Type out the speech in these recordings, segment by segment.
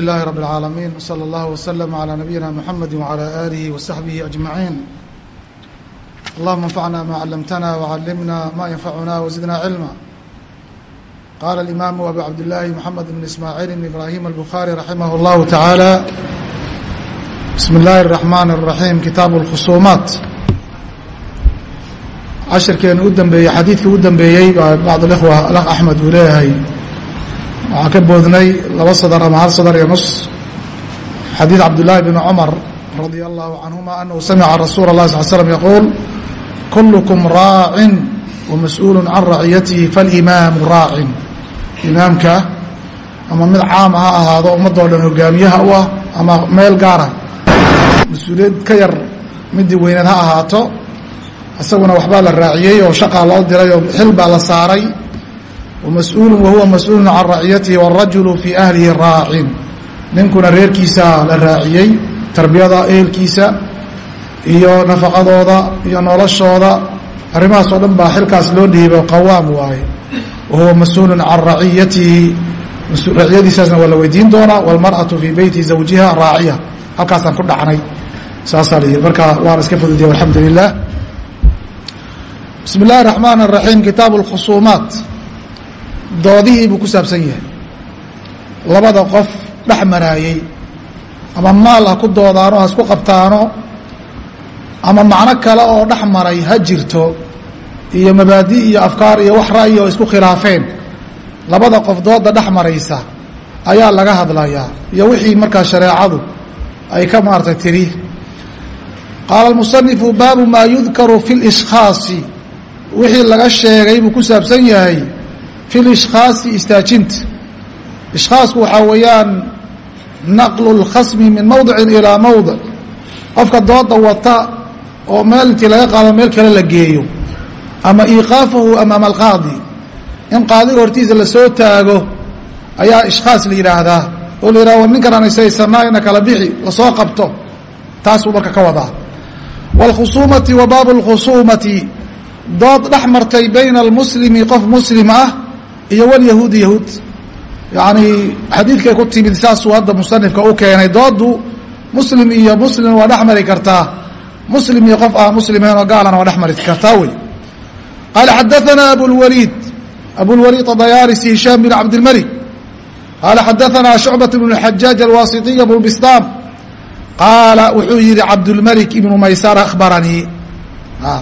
لله رب العالمين وصلى الله وسلم على نبينا محمد وعلى آله وصحبه أجمعين اللهم انفعنا ما علمتنا وعلمنا ما ينفعنا وزدنا علما قال الإمام أبو عبد الله محمد بن إسماعيل بن إبراهيم البخاري رحمه الله تعالى بسم الله الرحمن الرحيم كتاب الخصومات cashirkeenu u dambeeyey xadiidkii u dambeeyey baa bacd اlkhwa alakh axmed uu leeyahay waxaan ka boodnay laba sadar ama hal sadar iyo nus. Xadiid cabdullaahi bn cumar radia allahu canhuma anahu samica rasuula اlahi sal slm yaquul kulkum raacin wamas-uulu can raciyatihi falimaamu raacin. Imaamka ama mid caam ha ahaado ummadoo dhan hogaamiyaha u ah ama meel gaara ah, mas'uuliyad ka yar midii weyneed ha ahaato isaguna waxbaa la raaciyey oo shaqaa loo diray oo xil baa la saaray wamas-uulu wahuwa mas-uulu can raciyatihi wاrajulu fii ahlihi raacin ninkuna reerkiisaa la raaciyey tarbiyada ehelkiisa iyo nafaqadooda iyo noloshooda arrimahaas oo dhan baa xilkaas loo dhiibo qawaam waaye wahuwa mas-uulu can raciyatihi raciyadiisaasna waa la weydiin doonaa wاlmarأaةu fii beyti zawjiha raaciya halkaasaan ku dhacnay saasaa la yihi marka waana iska fududiya alxamdu lilah bismi اllahi الرaxmaan الraxiim kitaabu اlkhusuumaat doodihii buu ku saabsan yahay. Labada qof dhex maraayey ama maal ha ku doodaano ha isku qabtaano ama macno kale oo dhex maray ha jirto iyo mabaadi iyo afkaar iyo wax ra'yi oo isku khilaafeen labada qof dooda dhex maraysa ayaa laga hadlayaa iyo wixii markaa shareecadu ay ka maartay tiri. Qaala اlmusanifu baabu maa yudkaru fi اlishkhaasi wixii laga sheegay buu ku saabsan yahay fi lishkaasi istaajinta ishkaasku waxaa weeyaan naqlu lkhasmi min mowdicin ilaa mowdic qofka dooda wata oo meel intii laga qaado meel kale la geeyo ama iiqaafahu amaama alqaadi in qaadiga hortiisa la soo taago ayaa ishkaas la yidhaahdaa. Oo la yidhahdo ninkan aan ishaysanaayna kala bixi la soo qabto. Taasuu marka ka wadaa. Waalkhusuumati wa baabu alkhusuumati dood dhex martay bayna almuslimi qof muslim ah iyo wlyahuud yahuud yani xadiidkay ku timid saasuu hadda musanifka u keenay. Doodu muslim iyo muslim waa dhex mari kartaa. Muslim iyo qof ah aan muslimayn oo gaalana waa dhex mari kartaa wey. Qaala xadaanaa abulwaliid abulwaliid adayaarisi hishaam bin cabdilmalik qaala xadaanaa shucbat bn xajaaj alwaasitiy abulbistaam qaala wuxuu yihi cabdulmalik ibnu maysar ahbaranii ah.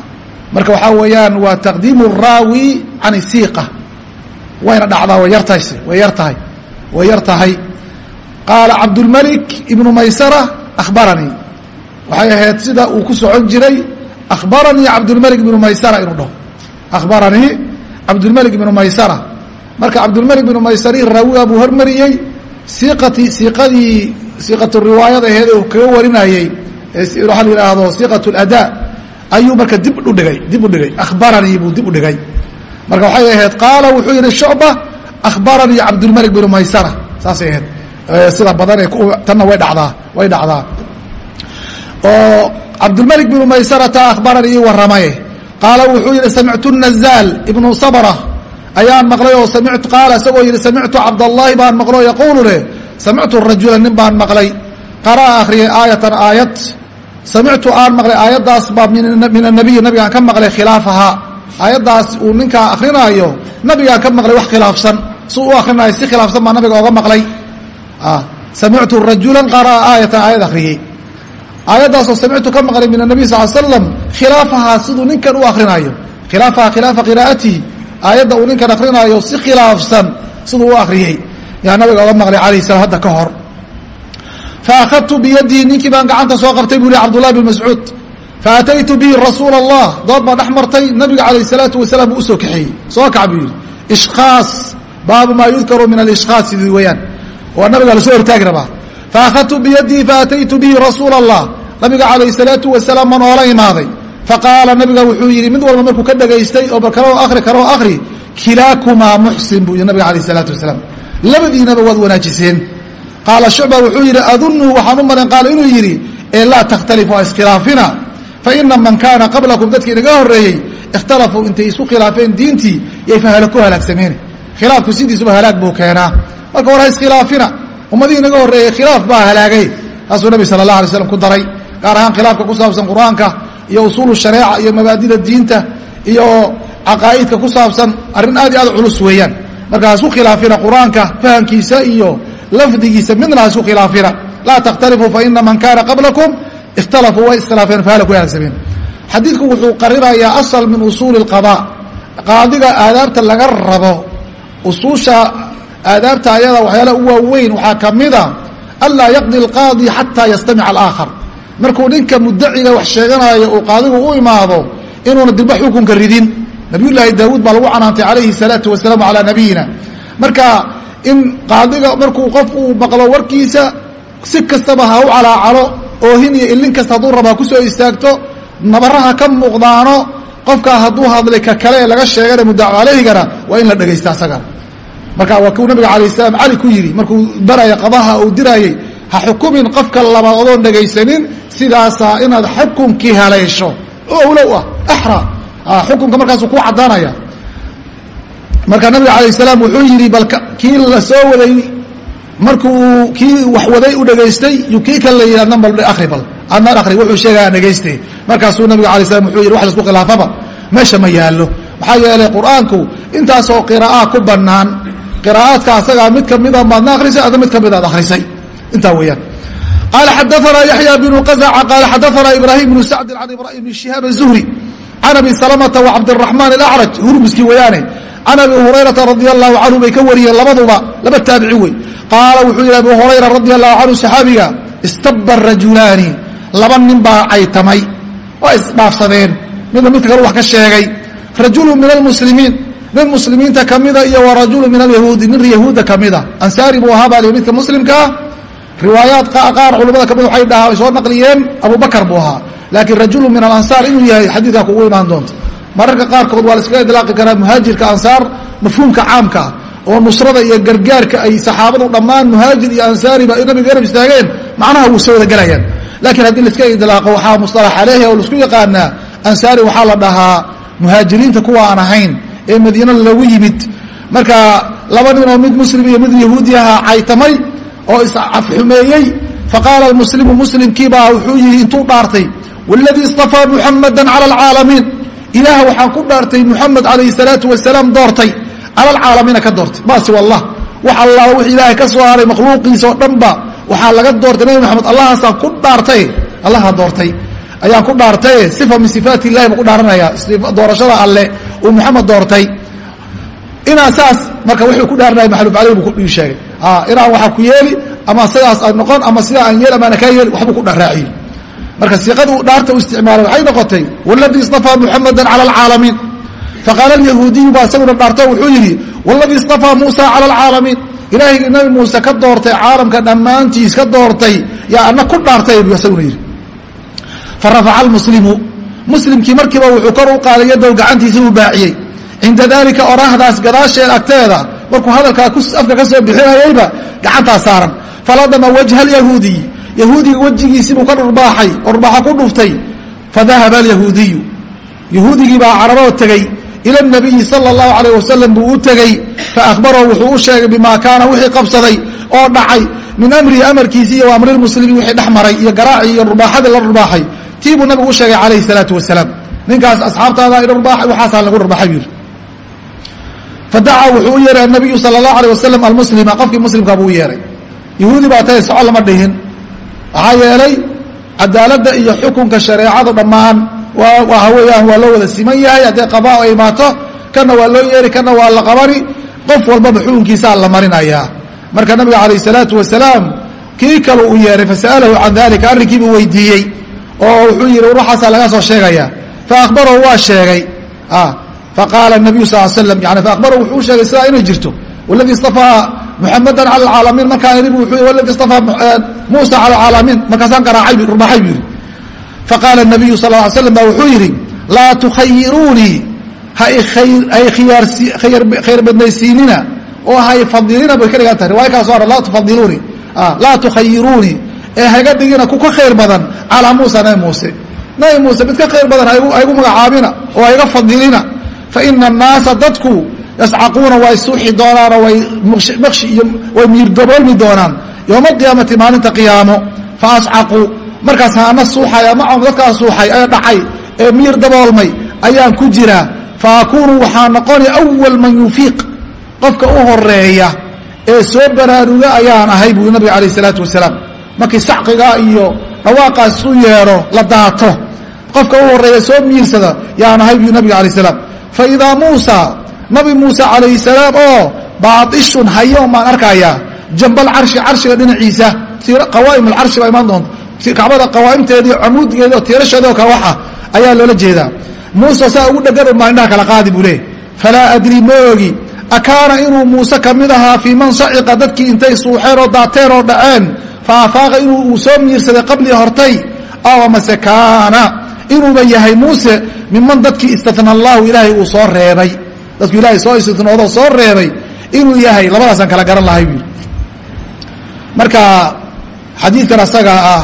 marka waxaa weeyaan waa taqdiimu raawi can isiiqa wayna dhacdaa way yartahay way yar tahay way yar tahay. Qaala cabdulmalik ibnu maysara akhbaranii waxay ahayd sida uu ku socon jiray akhbaranii cabdulmalik ibnu maysara inuu dhaho. Akhbaranii cabdulmalik ibnu maysara. Marka cabdulmalik ibnu maysari raawiga buu hormariyey siiqatii siiqadii siiqatu riwaayada aheed uu kaga warinayey waxaa la yidhaahdo siiqat اladaa ayuu marka dib udhigay dib u dhigay. Akhbaranii buu dib u dhigay marka waxay ahayd qaala wuxuu yihi shucba akhbaranii cabdulmalik binu maysara. Saasay ahayd. Sida badan tanna way dhacdaa way dhacdaa. Oo cabdulmalik binu maysarata akhbaranii ii waramaye qaala wuxuu yihi samictu nazaal ibnu sabra ayaan maqlay oo samitu qaala isagoo yihi samictu cabdallahi baan maqlo yaquulu leh samictu rajula nin baan maqlay. Qara'a akhriyay aayatan aayad. Samictu aan maqlay aayaddaas baa min anabiyi nabigaan ka maqlay khilaafahaa aayaddaas uu ninkaa akrinaayo nabigaan ka maqlay wax khilaafsan. Si u akrinaayo si khilaafsan baa nabiga oga maqlay. Samictu rajula qara'a aayatan aayad akhriyey. Aayaddaasoo samictu ka maqlay min anabiy sal slam khilaafahaa siduu ninkan u akrinaayo. Khilaafahaa khilaafa qiraa'atihi. Aayadda uu ninkan akrinaayo si khilaafsan siduu u akriyey yaa nabiga oga maqlay alayh salam hadda ka hor. Faأkhadtu biyadihi ninkii baan gacanta soo qabtay buu hi cabdullahi bn mascuud faataytu bihi rasuul allah dood baa dhex martay nabiga calayh salaatu wasalaam uu u soo kaxeeyey soo kac buu yidhi ishkaas baabu maa yudkaru min alishkaas sidii weeyaan waa nabiga la soo hortaagi rabaa faahadtu biyadii faataytu bihi rasuul allah nabiga calayh salaatu wasalaam baan oola imaaday faqaala nabiga wuxuu yidhi mid walba markuu ka dhagaystay oo barkaloo akri karoo akhri kilaakumaa muxsin buu yidhi nabiga calayh salaatu wasalaam labadiinaba waad wanaajiseen qaala shucba wuxuu yidhi adunnu waxaan u malayn qaala inuu yidhi ee laa takhtalifu iskhilaafina faina man kaana qablakum dadkii inaga horreeyey ikhtalafuu intay isku khilaafeen diintii yay ku halaagsameen khilaafku sidiisuba halaag buu keenaa marka war ha iskhilaafina ummadihii naga horreeyey khilaaf baa halaagay taasuu nabi sala allah alay slam ku daray gaar ahaan khilaafka ku saabsan qur'aanka iyo usuulu shareeca iyo mabaadida diinta iyo caqaa'idka ku saabsan arrin aad iyo aad culus weeyaan marka hasku khilaafina qur'aanka fahamkiisa iyo lafdigiisa midna hasku khilaafina laa takhtalifuu faina man kaana qablakum ikhtalafuu way iskhilaafeen fahalku way hagsameen xadiidku wuxuu qarinayaa asal min usuuli اlqadaa qaadiga aadaabta laga rabo usuusha aadaabta ayada waxyaalaha u waaweyn waxaa ka mida anlaa yaqdi اlqaadi xataa yastamica alaakhar markuu ninka mudaciga wax sheeganaayo uu qaadigu u imaado inuuna dilba xukunka ridin nabiyullaahi daawuud baa lagu canaantay calayhi salaatu wasalaamu calaa nabiyina marka in qaadiga markuu qof uu maqlo warkiisa si kastaba ha u calaacalo oohin iyo ilin kasta hadduu rabaa ku soo istaagto nabaraha ka muuqdaano qofkaa hadduu hadlay ka kale laga sheegana muddaco calayhigana waa in la dhegaysta asagana marka waa kuu nabiga alayh salaam cali ku yidhi markuu baraya qadaha uu diraayey ha xukumin qofka labaad odoon dhegaysanin sidaasaa inaad xukunkii haleesho. Owlow ah axra xukunka markaasuu ku caddaanaya. Marka nabiga alayh salaam wuxuu yidhi bal kii la waday markuu kii wax waday u dhegaystay kii kale la yidhi adnan bal akri bal. Adnan akri wuxuu sheegaya dhegayste markaasuu nabiga alay slam wuxuu yidhi wax la isku khilaafaba. Meesha ma yaallo. Maxaa yeelay qur'aanku intaasoo qiraa'aa ku bannaan qiraa'aadka asagaa mid kamida maadna akhrisay adna mid ka mid aad akhrisay. Intaa weeyaan. Qaala xadaanaa yaxya bnu qazaca qaala xadaanaa ibraahim bnu sacdin can ibrahim bn shihaab azuhri can abi salamata wacabdiraxmaan alacraj hurmuskii weyaane can abi hurayrata radia allahu canhu bay ka wariyeen labaduba laba taabici wey. Qaala wuxuu yidhi abu hurayra radia allahu canhu saxaabiga istaba rajulaani. Laba nin baa caytamay waa isdhaafsadeen midna midka kale wax ka sheegay rajulu min almuslimiin. Nin muslimiinta kamida iyo wa rajulu min alyahuudi nin yahuudda kamida ansaari buu ahaa baa li midka muslimkaa riwaayaad qaar culamada ka mid waxay dhahaa soo naqliyeen abubakar buu ahaa. Laakiin rajulu min alansaar inuu yahay xadiidkaa kugu imaan doonta. Mararka qaarkood waa la idlaaqi karaa muhaajirka ansaar mafhuumka caamka ah oo nusrada iyo gargaarka ay saxaabadu dhammaan muhaajir iyo ansaariba nabiga garab istaageen macnaha wuu soo wada gelayaan laakiin haddii laiska idlaaqo waxaa musطalax aleyhi oo la isku yaqaanaa ansaari waxaa la dhahaa muhaajiriinta kuwa aan ahayn ee madiina lagu yimid. Marka laba nin oo mid muslim iyo mid yahuudi ahaa caytamay oo iscafxumeeyey faqaala muslimu muslimkiibaa wuxuu yihi intuu dhaartay wladii istafaa muxamada cala alcaalamiin. Ilaah waxaan ku dhaartay muxamed calayhi salaatu wasalaam doortay cala alcaalamiina ka doortay. Maasi wallah wax allaala wix ilaahay ka soo haray makhluuqiisa oo dhanba waxaa laga doortay nabi maxamed allahaasaan ku dhaartay allahaa doortay. Ayaan ku dhaartaye sifa min sifaati illahi baan ku dhaaranayaa doorashada alleh uu muxamed doortay inaa saas marka wuxuu ku dhaaranaya maxluf aleyh buu ku sheegay. Inaan waxaa ku yeeli ama sidaas aad noqon ama sidaa aan yeel amaana kaa yeeli waxbuu ku dharaaciye marka siiqadu dhaarta u isticmaalay waxay noqotay waladii istafaa muxamada cala alcaalamiin faqaala alyahuudiyu baa isaguna dhaarto wuxuu yidhi waladii istafaa muusa cala alcaalamiin ilaahigii nabi muuse ka doortay caalamka dhammaantiis ka doortay yaa ana ku dhaartay buu isaguna yidhi. Fa rafaca almuslimu. Muslimkii markiiba wuxuu kor u qaaday yadow gacantiisa uu baaciyey cinda daalika oraahdaas gadaasheed agteeda markuu hadalkaa afka ka soo bixinayayba gacantaa saaran faladama wajha alyahuudiy yahuudiga wejigiisibuu ka dhurbaaxay dhurbaaxo ku dhuftay fadahaba alyahuudiyu yahuudigii baa cararoo tegey ila nabiyi sala allahu calayh wasalam buu u tegey faahbarahu wuxuu u sheegay bimaa kaana wixii qabsaday oo dhacay min amrihi amarkiisi iyo amrilmuslimiin wixii dhex maray iyo garaacii iyo dhurbaaxadii la dhurbaaxay tii buu nabigu u sheegay calayhi salaatu wasalaam ninkaas asxaabtaada dhurbaaxay waxaasaa lagu dhurbaxay buu yidhi fadacaa wuxuu u yeeray anabiyu sala allahu alayh wasalam almuslima qofkii muslimka buu u yeeray. Yahuudi baa tahay soco lama dhihin. Waxaa yeelay cadaaladda iyo xukunka shareecadu dhammaan waxa weeyaan waa loo wada siman yahay. Haddee qabaa ay imaato kana waa loo yeeri kana waa la qabani. Qof walbaba xukunkiisaa la marinayaa marka nabiga calayh salaatu wasalaam kii kale uu yeeray fasa'alahu can dalika arrinkiibuu weydiiyey. Oo wuxuu yihi waxaasaa laga soo sheegaya. Faahbarahu waa sheegay faqaala nabiyu sal slam yani faahbarahu wuxuu sheegay sidaa inay jirto waladii istafaa muxamada cala alcaalamiin markaan idhi bu wuxuu waladii istafaa muusa cala alcaalamiin markaasaan garaacay rubaxay buu yidhi faqaala nabiyu sal ly slam ba wuxuu yidhi laa tukhayiruunii ha khayr badnaysiinina oo hay fadilina bay ka dhigan tahay riwaya kala so ar laa tufadiluuni laa tukhayiruunii ee haga dhigina ku ka khayr badan calaa muusa nabi muuse nabi muuse mid ka khayr badan haygu magacaabina oo hayga fadilina faina annaasa dadku yascaquuna way suuxi doonaanoo way maqshi iyo way miirdaboolmi doonaan. Yowma alqiyaamati maalinta qiyaamo. Fa ascaquu. Markaas haana suuxaya macahum dadkaa suuxay ee dhacay. Ee miir daboolmay ayaan ku jiraa. Fa akuunu waxaa noqonay awal man yufiiq qofka u horreeya ee soo baraaruga ayaan ahay buu nabiga calayh isalaatu wasalaam. Markii sacqigaa iyo dhawaaqaas u yeedho la daato. Qofka u horreeya soo fa idaa muusa nabi muuse calayhi salaam oo baaishun hayo maan arkayaa jambal carshi carshiga dhinaciisa qawaa'im alcarshi baa imaan doonta kacbada qawaa'imteedii tiirasheedi oo kale waxa ayaa loola jeedaa. Muuse saa ugu dhegan unbaa indhaha kala qaadi buu leey falaa adri ma ogi. Akaana inuu muuse ka mid ahaa fii man saciqa dadkii intay suuxeen oo daateen oo dhaceen fa afaaqa inuu uu soo miirsaday qablii hortay. Aw amase kaana inuuba yahay muuse miman dadkii istana allahu ilaahay uu soo reebay dadku ilaahay soo istinoodo soo reebay inuu yahay labadaasaan kala garan lahay buu marka xadiidkan asagaa ah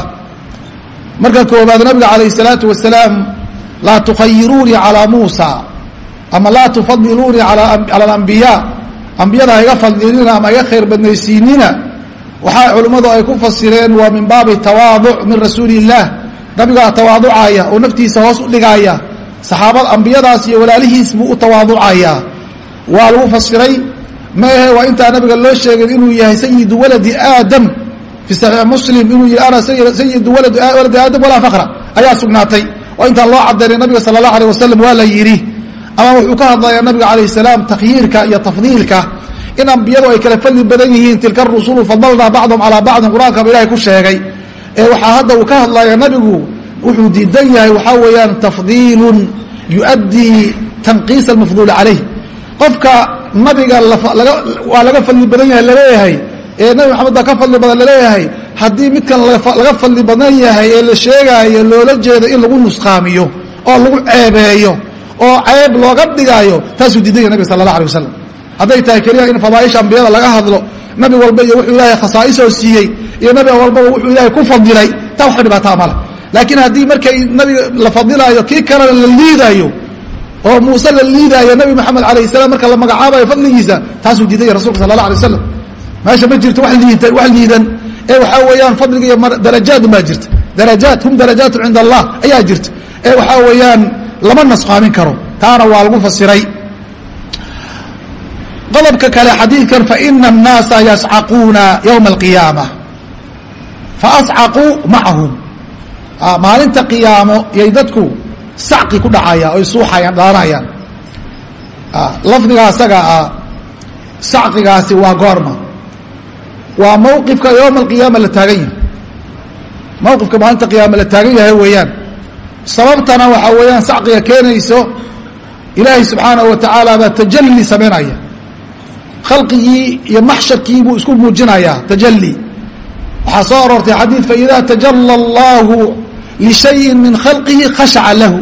marka koobaad nabiga calayh الsalaatu wasalaam laa tukhayiruunii calىa muusa ama laa tufadiluunii calى اlambiyaa ambiyada haiga fadilina ama iga khayr badnaysiinina waxaa culimmadu ay ku fasireen waa min baabi tawaaduc min rasuuli الlah nabigaa tawaaducaya oo naftiisa hoos u dhigaya saxaabada ambiyadaas iyo walaalihiis buu u tawaaducayaa waa lagu fasiray maehe waa intaa nabiga loo sheegay inuu yahay sayidu waladi aadam. Fi saxiix muslim inuu yihi ana sayidu waladi aadam walaa fakra ayaa sugnaatay. Oo intaan loo cadaynay nabiga sala allah aleh wasalam waa la yidhi. Ama wuxuu ka hadlayaa nabiga calayh salaam takhyiirka iyo tafdiilka. In ambiyadu ay kala fadli badan yihiin tilka rusulu fadalnaa bacdum calaa bacdin qur'aankaba ilahay ku sheegay ee waxaa hadda uu ka hadlaya nabigu wuxuu diidan yahay waxaa weeyaan tafdiilun yuؤaddii tanqiis almafduul calayh. Qofka nabiga waa laga fadli badan yahay la leeyahay ee nabi maxamed baa ka fadli badan la leeyahay haddii midkan laga fadli badan yahay ee la sheegaayo loola jeedo in lagu nusqaamiyo oo lagu ceebeeyo oo ceeb looga dhigaayo taasuu diidan yahay nabiga sala allah alay wasalam hadday tahay keliya in fadaaisha ambiyada laga hadlo nabi walba iyo wuxuu ilaahay khasaaisoo siiyey iyo nabi walbaba wuxuu ilaahay ku fadilay taa waxba dhibaataa male laakiin haddii markay nabiga la fadilaayo kii kalena la liidaayo oo muuse la liidaayo nabi maxamed alayh salam marka la magacaabayo fadligiisa taasuu diidaya rasulka sala allah alay wasalam meesha ma jirto wax liidan ee waxaa weeyaan fadliga iyo darajaad baa jirta darajaat hum darajaatu cinda allah ayaa jirta. Ee waxaa weeyaan lama nasqaamin karo. Taana waa lagu fasiray qodobka kale xadiidkan faina الnaasa yascaquuna ywma اlqiyaama faascaquu macahum maalinta qiyaamo yay dadku sacqi ku dhacayaan oy suuxayaan dhaanayaan lafdiga asaga ah sacqigaasi waa goorma waa mawqifka yowma alqiyaama la taagan yahay mawqifka maalinta qiyaama la taagan yahay weeyaan sababtana waxaa weeyaan sacqiga keenayso ilaahay subxaanahu wa tacaala baa tajalli samaynaya khalqigii iyo maxsharkii buu isku muujinayaa tajalli. Waxaa soo aroortay xadiid faida tajala allahu lishayin min khalqihi khashaca lahu.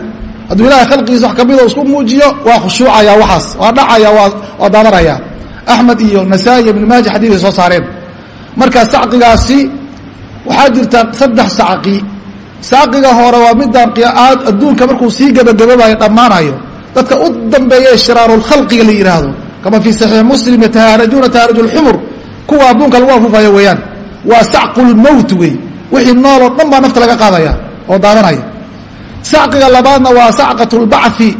Hadduu ilahay khalqigiisa wax kamida isku muujiyo waa khushuucaya waxaas waa dhacaya waa daadanaya axmed iyo nasaa-i maaja xadiiday soo saareen. Marka sacqigaasi waxaa jirta saddex sacqi. Saaqiga hore waa midaan adduunka markuu sii gebagabobayo dhammaanayo. Dadka u dambeeya shiraarulkhalqiga la yidhaahdo kama fii saxiix muslim yatahaarajuuna tahaaraj lxumur kuwa adduunka lagu afuufayo weeyaan waa sacqu lmowt wey wixii nooloo dhan baa nafta laga qaadaya oo daadanaya sacqiga labaadna waa sacqat lbachi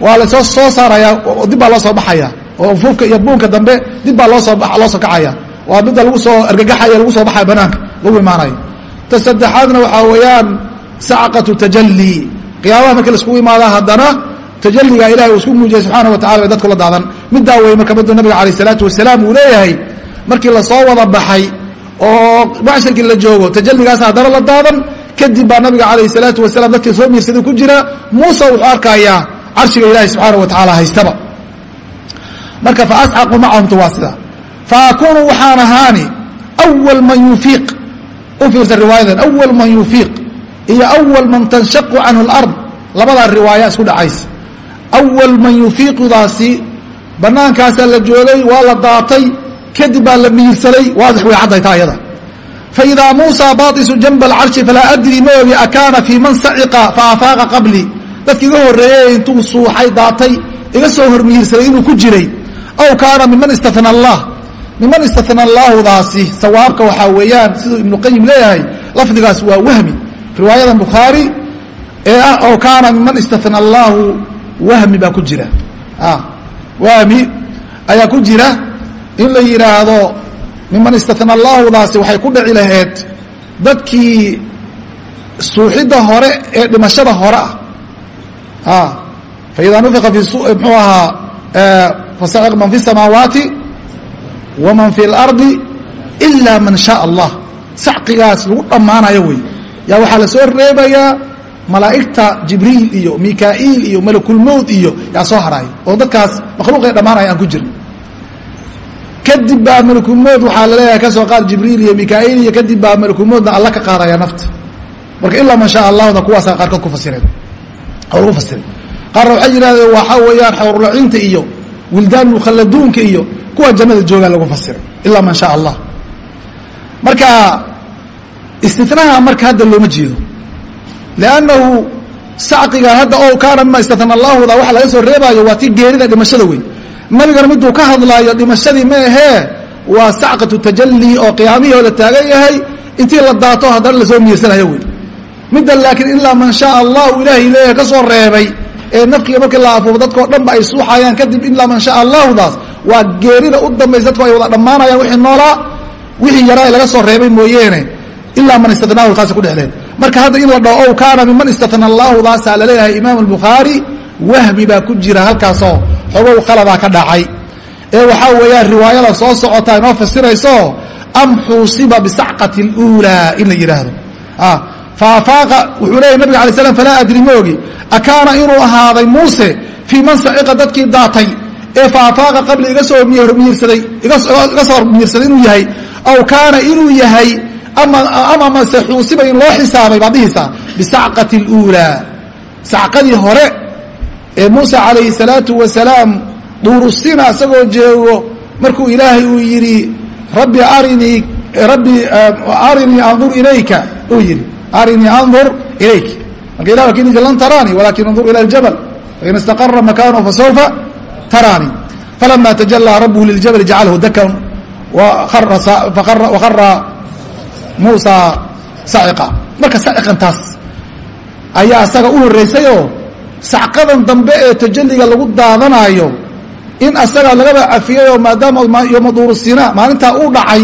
waa la soo soo saaraya dib baa loo soo baxaya oo ufuufka iyo buunka dambe dib baa loosoo loo soo kacaya waa midda lagu soo argagaxaya lagu soo baxaya banaanka lagu imaanayo ta saddexaadna waxaa weeyaan sacqatu tajalli qiyaamaha markii laiskugu imaada haddana tajaliga ilahay uu isku muujiyay subxaana wa tacala bay dadku la daadan. Middaa wey marka nabiga alayh isalaatu wasalaam uu leeyahay markii la soo wada baxay oo macshirkii la joogo tajaligaas haddana la daadan kadib baa nabiga calayh salaatu wasalaam dadkii soo miirsaday ku jira muuse wuxuu arkayaa carshiga ilaahi subxaana wa tacaala haystaba. Marka faascaqu macahumtu waa sida faakunu waxaan ahaani awal man yufiiq. U riwaayadan awal man yufiiq iyo awal man tanshaqu canhu lard labadaa riwaaya isku dhacaysa awal man yufiiqudaasi bannaankaasaa la joogay waa la daatay kadib baa la miirsaday waadix way cadday taa ayada faidaa muusa baaisu janba alcarshi falaa adri ma ogi akaana fii man saciqa faafaaqa qablii dadki iga horreeyey intuu suuxay daatay iga soo hormiirsaday inuu ku jiray aw kaana miman istana allah miman istatna allaahudaasi sawaabka waxaa weeyaan siduu ibnu qayim leeyahay lafdigaas waa wahmi riwaayada bukhaari ee ah oo kaana miman istatna allaahu wahmi baa ku jira. Wahmi ayaa ku jira in la yidhaahdo miman istatna allaahudaasi waxay ku dhici lahayd dadkii suuxidda hore ee dhimashada hore ah. Faida nufika fi mxuu ahaa fasaciq man fi samaawaati waman fi اlardi ila man shaء allah. Sacqigaas lagu dhammaanayo wey. Yaa waxaa la soo reebayaa malaa'igta jibriil iyo mikaa'iil iyo malakulmowd iyo yaa soo haraayo oo dadkaas makhluuqay dhammaanaya aan ku jirin. Kadib baa malakulmowd waxaa la leeyahay ka soo qaad jibriil iyo mikaa'iil iyo kadib baa malakulmowdna alla ka qaadaya nafta. Marka ilaa man shaa allahda kuwaasa qaarkood ku fasireen oo lagu fasiray. Qaarna waxay yidhahdeen waxaa weeyaan xawrulacinta iyo wildaan mukhalladuunka iyo kuwa jannada joogaa lagu fasiray ilaa man shaa allah marka istinaha marka hadda looma jeedo liannahu sacqiga hadda oo kaana mima istatna allahuda waxa laga soo reebaayo waa ti geerida dhimashada wey nabigana miduu ka hadlaayo dhimashadii ma ahee waa sacqatu tajalli oo qiyaamihii la taagan yahay intii la daato haddana la soo miirsanayo wey midda laakiin ilaa man shaa allahu ilaahay leeyahay ka soo reebay ee nafkiga markii la afuufo dadkao dhan ba ay suuxayaan kadib ilaa man shaa allahudaas waa geerida u dambaysa dadku ay wada dhammaanayaan wixii noolaa wixii yaraa laga soo reebay mooyeene ilaa man istatnaahu taasa ku dhexdeed marka hadda in la dhaho ow kaana miman istatna allaahudaasaa la leeyahay imaam albukhaari wahmi baa ku jira halkaasoo xogow khaladaa ka dhacay. Ee waxaa weeyaan riwaayada soo socotaa inoo fasirayso am xuusiba bisacqati اluulaa in la yidhaahdo faafaaqa wuxuu leeyahy nabig alay slam falaa adri moogi akaana inuu ahaaday muuse fii man saciqa dadkii daatay. Ee faafaaqa qabli iga soo miirsaday iga soo miirsaday inuu yahay aw kaana inuu yahay ama mase xuusiba in loo xisaabay baad dhihaysaa bisacqati اluulaa sacqadii hore ee muuse calayhi salaatu wasalaam duurusina isagoo jeego markuu ilaahay uu yidhi rabbi arinii rabbi arinii andur ilayka uu yidhi arinii andur ilayk marka ilah laakiin lan taraanii walakin andur ila اljabal fain istaqara makaanahu fasawfa taraanii falama tajalaa rabbuhu liljabal jacalhu dakan wakara muusa saciqa. Marka saciqantaas ayaa asaga u horreysayoo sacqadan dambe ee tajaliga lagu daadanaayo in asaga lagaba cafiyayoo maadaama yoma duurusina maalintaa uu dhacay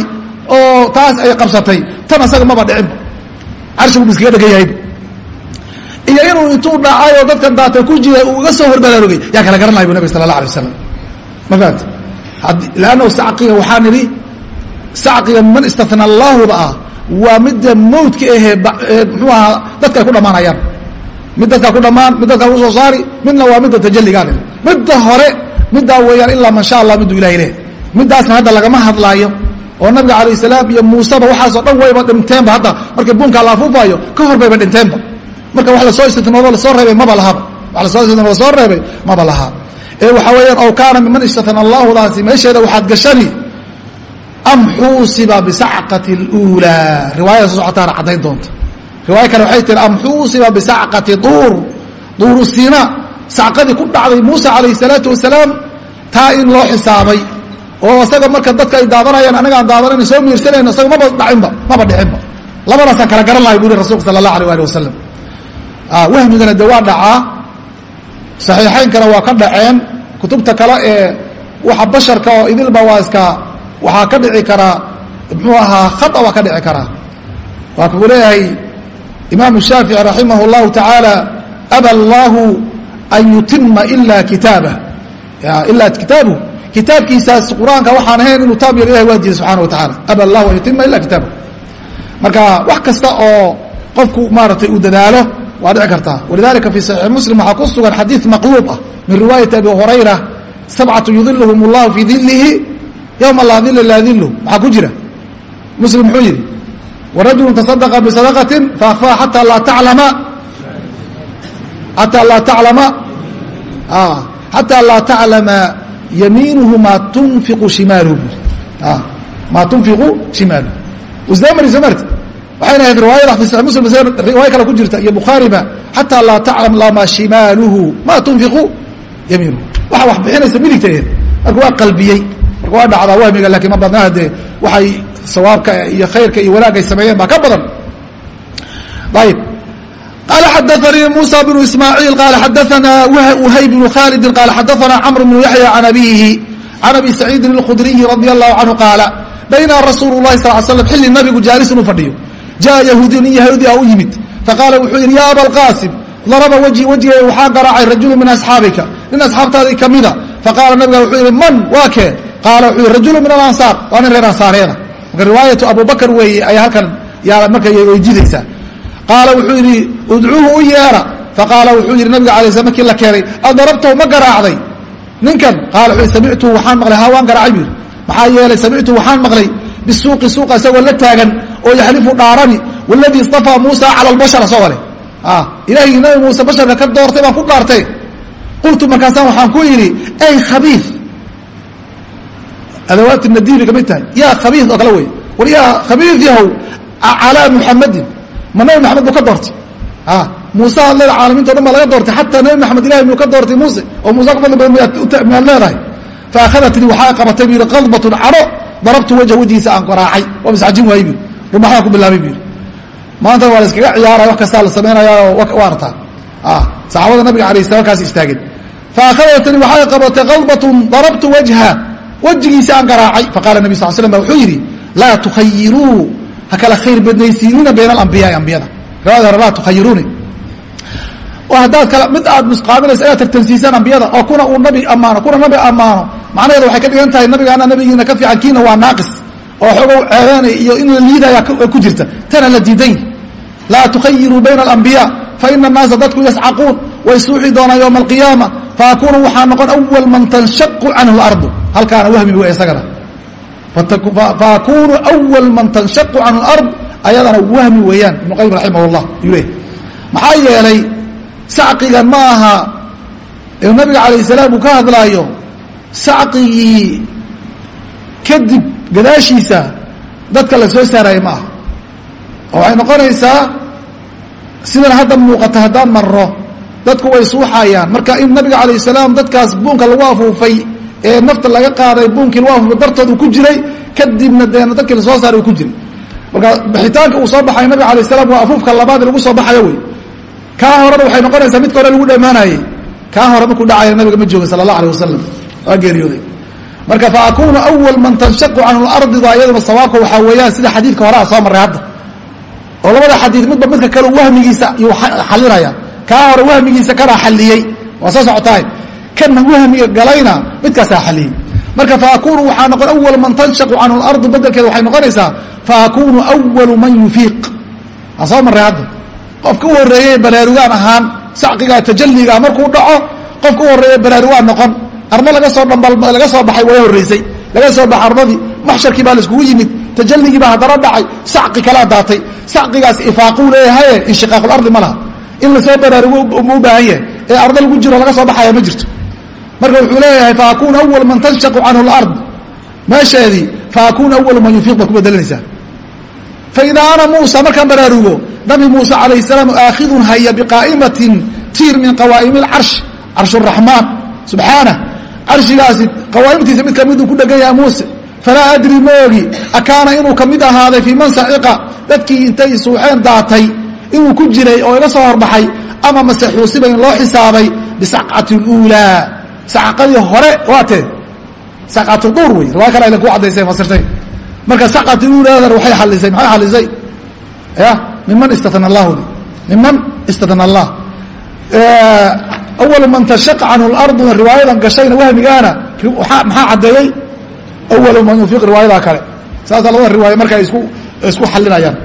oo taas ay qabsatay tan asaga maba dhicinba carshigu iskaga dhegan yahayba iyo inuu intuu dhacay oo dadkan daata ku jira uu iga soo horbaraarugay yaa kala garanaya bu nabig sala allah alay wasalam ma fahamta lannahu sacqiga waxaa nidhi sacqiga man istatna allaahuda ah waa midda mawdka ahee muxuu ahaa dadka ku dhammaanayaan mid dadkaa ku dhammaan mid dadkaa ku soo saari midna waa midda tajalligaane midda hore middaa weeyaan ilaa man sha allah miduu ilahay leh. Middaasna hadda lagama hadlaayo. Oo nabiga calayh salaam iyo muuseba waxaasoo dhan wayba dhinteenba hadda. Markii buunkaa la afuufaayo ka hor bayba dhinteenba marka wax la soo istitnoodo la soo reebay maba lahaba wax la soo istitnoodo la soo reebay maba lahaa ee waxaa weeyaan ow kaana miman istatna allahudaasi meesheeda waxaad gashani am xuusiba bisacqati اluulaa riwaayada soo socotaana caddayn doonta. Riwaaya kale waxay tihi am xuusiba bisacqati duur. Duuru siina. Sacqadii ku dhacday muuse calayh salaatu wasalaam taa in loo xisaabay. Oo isaga marka dadka ay daadanayaan anagaan daadanayna soo miirsanayno isaga maba dhacinba maba dhicinba. Labadaasaan kala garan lahay bu yhi rasulka sala allah alيh ali wasalam wahmigana de waa dhacaa saxiixaynkana waa ka dhaceen. Kutubta kale ee waxa basharka oo idilba waa iska waxaa ka dhici karaa muxuu ahaa khata waa ka dhici karaa waa kuu leeyahay imaamu shaafici raximah اllahu tacaala aba allahu an yutima ila kitaabah ilaa kitaabuh kitaabkiisaas qur'aanka waxaan ahayn inuu taab yar ilahay waa subxana wa tacaala aba allahu an yutima ila kitaabah marka wax kasta oo qofku maaratay uu dadaalo waa dhici kartaa walidalika fi saxiix muslim waxaa ku sugan xadiid maqluub ah min riwaayati abi hurayra sabcatu yudiluhum اllahu fii dilihi yowma laa dila maxaa ku jira muslim muxuu yidhi warajulu taصadaqa bisadaqati faakfaha xataa laa taclama xataa laa taclama xataa laa taclama yamiinuhu maa tunfiqu shimaaluhu bui maa tunfiqu shimaaluhu isdamari soo marti waxayna riwaayada fi saxi muslim riwaaya kale ku jirta iyo bukhaariba xataa laa taclam shimaaluhu maa tunfiqu yamiinuhu waxa wax bixinaysa midigta aheed marka waa qalbiyey waa dhacdaa wahmiga lakiin ma badnaa dee waxay sawaabka iyo khayrka iyo wanaag ay sameeyeen baa ka badan. Ayb qala xadaanii musa bnu ismaaciil qala xadaana whay bnu khalidi qala xadaana camr bnu yaxya can abihi can abi saciidin اlkhudriyi radi allahu canhu qaala bayna rasuulu lahi sal slam xilli nabigu jaalisun u fadhiyo jaa yahuudiyu nin yahuudi a u yimid faqaala wuxuu yidhi ya aba alqaasim daraba wajhi wejigay waxaa garaacay rajulu min asxaabika nin asxaabtaadii kamida faqaala nabiga wuxuu yidhi man waa kee qaala wuxuu rajulu min alansaar. Waa nin reer ansaareeda. Marka riwaayatu abubakr weeye ayaa halkan yaa marka weyjidaysaa qaala wuxuu yidhi udcuuhu u yeera. Faqaala wuxuu yidhi nabiga alay sl markii la keenay adarabtahu ma garaacday. Ninkan qaala wuxuu samictuhu waxaan maqlay. Ha waan garaacay buu maxaa yeelay samictuhu waxaan maqlay. Bisuuqi suuqa isagoo la taagan oo yaxlifu dhaarani waladii istafaa muusa cala albashar asagoo leh ilaahii nabi muuse basharka ka doortay baan ku dhaartay. Qultu markaasaan waxaan ku yidhi ay khabii adawaat nadiiri ka mid tahay yaa khabii oo kale wey war yaa khabii yahow calaa muxamadin ma nabi maxamed buu ka doortay muuse aad leeda caalamiinto dhan baa laga doortay xataa nabi maxamed ilahi muu ka doortay muuse oo muuse ka fadli badan miyaad leedahay faakhadatnii waxaa qabatay bu yidhi qadbatun cadho darabtu wajha wejgiisa aan garaacay waa miscajin waayey bu rumaxdaa ku bilaabay bu yidhi maantana waa la iskaga ciyaaraya wax kastaa la samaynayaa oo artaa saxaabada nabiga alay slam kaas istaageen faakhadatnii waxay qabatay qadbatun darabtu wajha wejigiisa aan garaacay. Faqala nabi sal slam ba wuxuu yidhi laa tukhayiruu ha kala khayr badnaysiinina bayna alambiyaai ambiyada. Riwayada hore laa tukhayiruuni oo haddaad kala mid aad musqaaminaysa inaad tartansiisaan ambiyada oo kuna uu nabi ammaano kuna nabi ammaano. Macnaheedu waxay ka dhigan tahay nabigaana nabigiina ka fiican kiina waa naaqis oo xogow ceebeynay iyo in liidaya ku jirta. Tana la diiday laa tukhayiruu bayna alambiyaa faina annaasa dadku yascaquun way suuxi doonaan yowma alqiyaama faakunu waxaa noqon awal man tanshaqu canhu lardu halkaana wahmi w isagana faakunu awal man tanshaqu canhu lard ayadana wahmi weeyaan ibnu qayim raximah llah yuu leey maxaa yeelay sacqigan ma aha ee nabiga calayh salaam uu ka hadlaayo sacqigii kadib gadaashiisa dadka la soo saaraya ma aha oo waxay noqonaysaa sidan hadda muuqata haddaan marro dadku way suuxayaan marka in nabiga calayh salaam dadkaas buunka lagu afuufay ee nafta laga qaaday buunkii lagu afuufay dartood uu ku jiray kadibna deena dadkii la soo saaray uu ku jiray. Marka bixitaanka uu soo baxay nabiga alayh salaam waa afuufka labaad lagu soo baxayo wey. Kaa horena waxay noqonaysaa midka hore lagu dhammaanayey kaa hore markuu dhacaya nabiga ma joogin sala allah aleh wasalam waa geeriyooday. Marka fa akunu awal man tanshaqu canhu lardida iyaduna sawaabka waxaa weeyaan sida xadiidka horea soo marray hadda oo labada xadiid midba midka kale wahmigiisa yuu xalinaya kaa hore wahmigiisa kanaa xaliyey waa soo socotaay kana wahmiga galayna midkaasaa xaliyey marka faakunu waxaa noqon awal man tanshaqu canhu lardu bedelkeeda waxay noqonaysaa faakunu awalu man yufiiq. Waa soo marray hadda. Qofka u horeeye baraarugaan ahaan sacqigaa tajaliga markuu dhaco qofka u horeeye baraarugaan noqon. Armo laga soo dhambal laga soo baxay waa horreysay. Laga soo baxay armadii maxsharkii baa laiskugu yimid. Tajaligii baa haddana dhacay. Sacqi kalaa daatay. Sacqigaas ifaaquu leeyahaye inshiqaaqulardi ma laha. In la soo baraarugo u baahan yahay. Ee ardo lagu jiro laga soo baxaya ma jirto. Marka wuxuu leeyahay faakun awal man tanshaqu canhu lard meesheedii faakun awal man yufiiq baad ku bedelanaysaa. Faidaa ana muusa markaan baraarugo nabi muuse calayh salaam aakhidun haya biqaa'imatin tiir min qawaa'imi alcarsh carsh araxmaan subxaanah carshigaasi qawaa'imtiisa mid kamiduu ku dhegan yahay muuse falaa adri ma ogi akaana inuu ka mid ahaaday fii man saciqa dadkii intay suuxeen daatay inuu ku jiray oo iga soo horbaxay ama mase loo xisaabay bisacqati luulaa sacqadii hore waatee sacqatu duur wey riwaya kale aydan ku caddaysay fasirtay. Marka sacqati luulaadan waxay xalisay maxay xalisay ya miman istatna allahu miman istatna allah awalu man tashaqa canhu larduna riwaayadan gashayna wahmigaana maxaa caddeeyey awalu man yufiq riwaayadaa kale saasaa labada riwaaya marka isku isku xalinayaan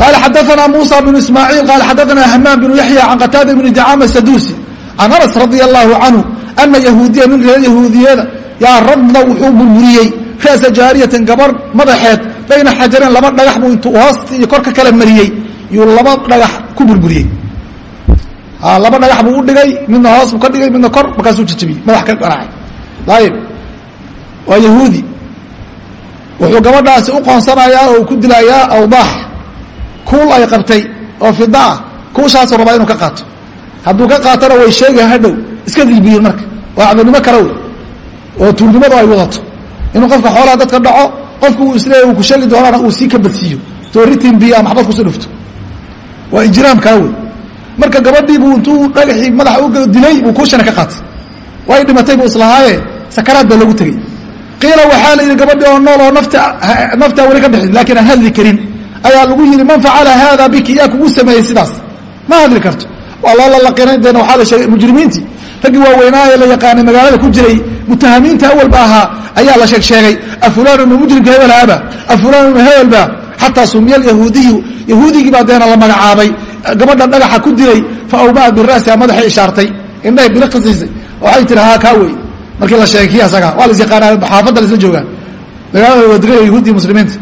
qala xadaana musa bnu ismaaciil qala xadaana hamaam bnu yaxya can qataada bni dacama sadusi can anas radia allahu canhu ana yahuudiya nin reer yahuudiyada yaa radna wuxuu murmuriyey ra'sa jaariyatin gabar madaxeed bayna xajareen laba dhagax buu intuu hoosta iyo kor ka mariyey yuu laba dhagax ku burburiyey laba dhagax buu u dhigay midna hoos buu ka dhigay midna kor markaasuu jijibiyey madax ka garaacay ayib waa yahuudi. Wuxuu gabadhaasi u qoonsanayaa oo ku dilayaa awdaax. Kuul ay qabtay oo fida ah. Kuushaasuu rabaa inuu ka qaato. Hadduu ka qaatona way sheegay hadhow. Iska dilbiyin marka. Waa cadonimo kale wey. Oo tuurnimadu ay wadato. Inuu qofka xoolaha dadka dhaco qofku uu isleeya uu ku shali doonana uu sii ka badsiiyo. Tooritin biyo ama xabad ku sii dhufto. Waa ijraamkaa wey. Marka gabadhiibuu intuu dhagaxii madaxa u dilay buu kuushana ka qaatay. Way dhimatay buu islahaaye sakaraad baa lagu tegey qiila waxaa la yidhi gabadhii oo nool oo nafta naftaa weli ka bixin laakiin aan hadli karin ayaa lagu yidhi man facala haada biki yaa kugu sameeyey sidaas. Ma hadli karto. Deena waxaa la sheegay mujrimiintii raggii waaweynaaye la yaqaanay magaalada ku jiray mutahamiinta awalba ahaa ayaa la sheeg sheegay afulaan ibnu mujrimka hebel haaba afulaan ibnu hebelba xataa sumiya alyahuudiyu yahuudigii baa deena la magacaabay gabadha dhagaxa ku dilay fa awmaat bira'siha madaxay ishaartay indhahay bili qasiisay. Waxay tihi haa kaa wey markii la sheegay kii asaga waa las yaqaanaa xaafadda la isla joogaan. Magaalada wadagaya yahuudiya muslimiinta.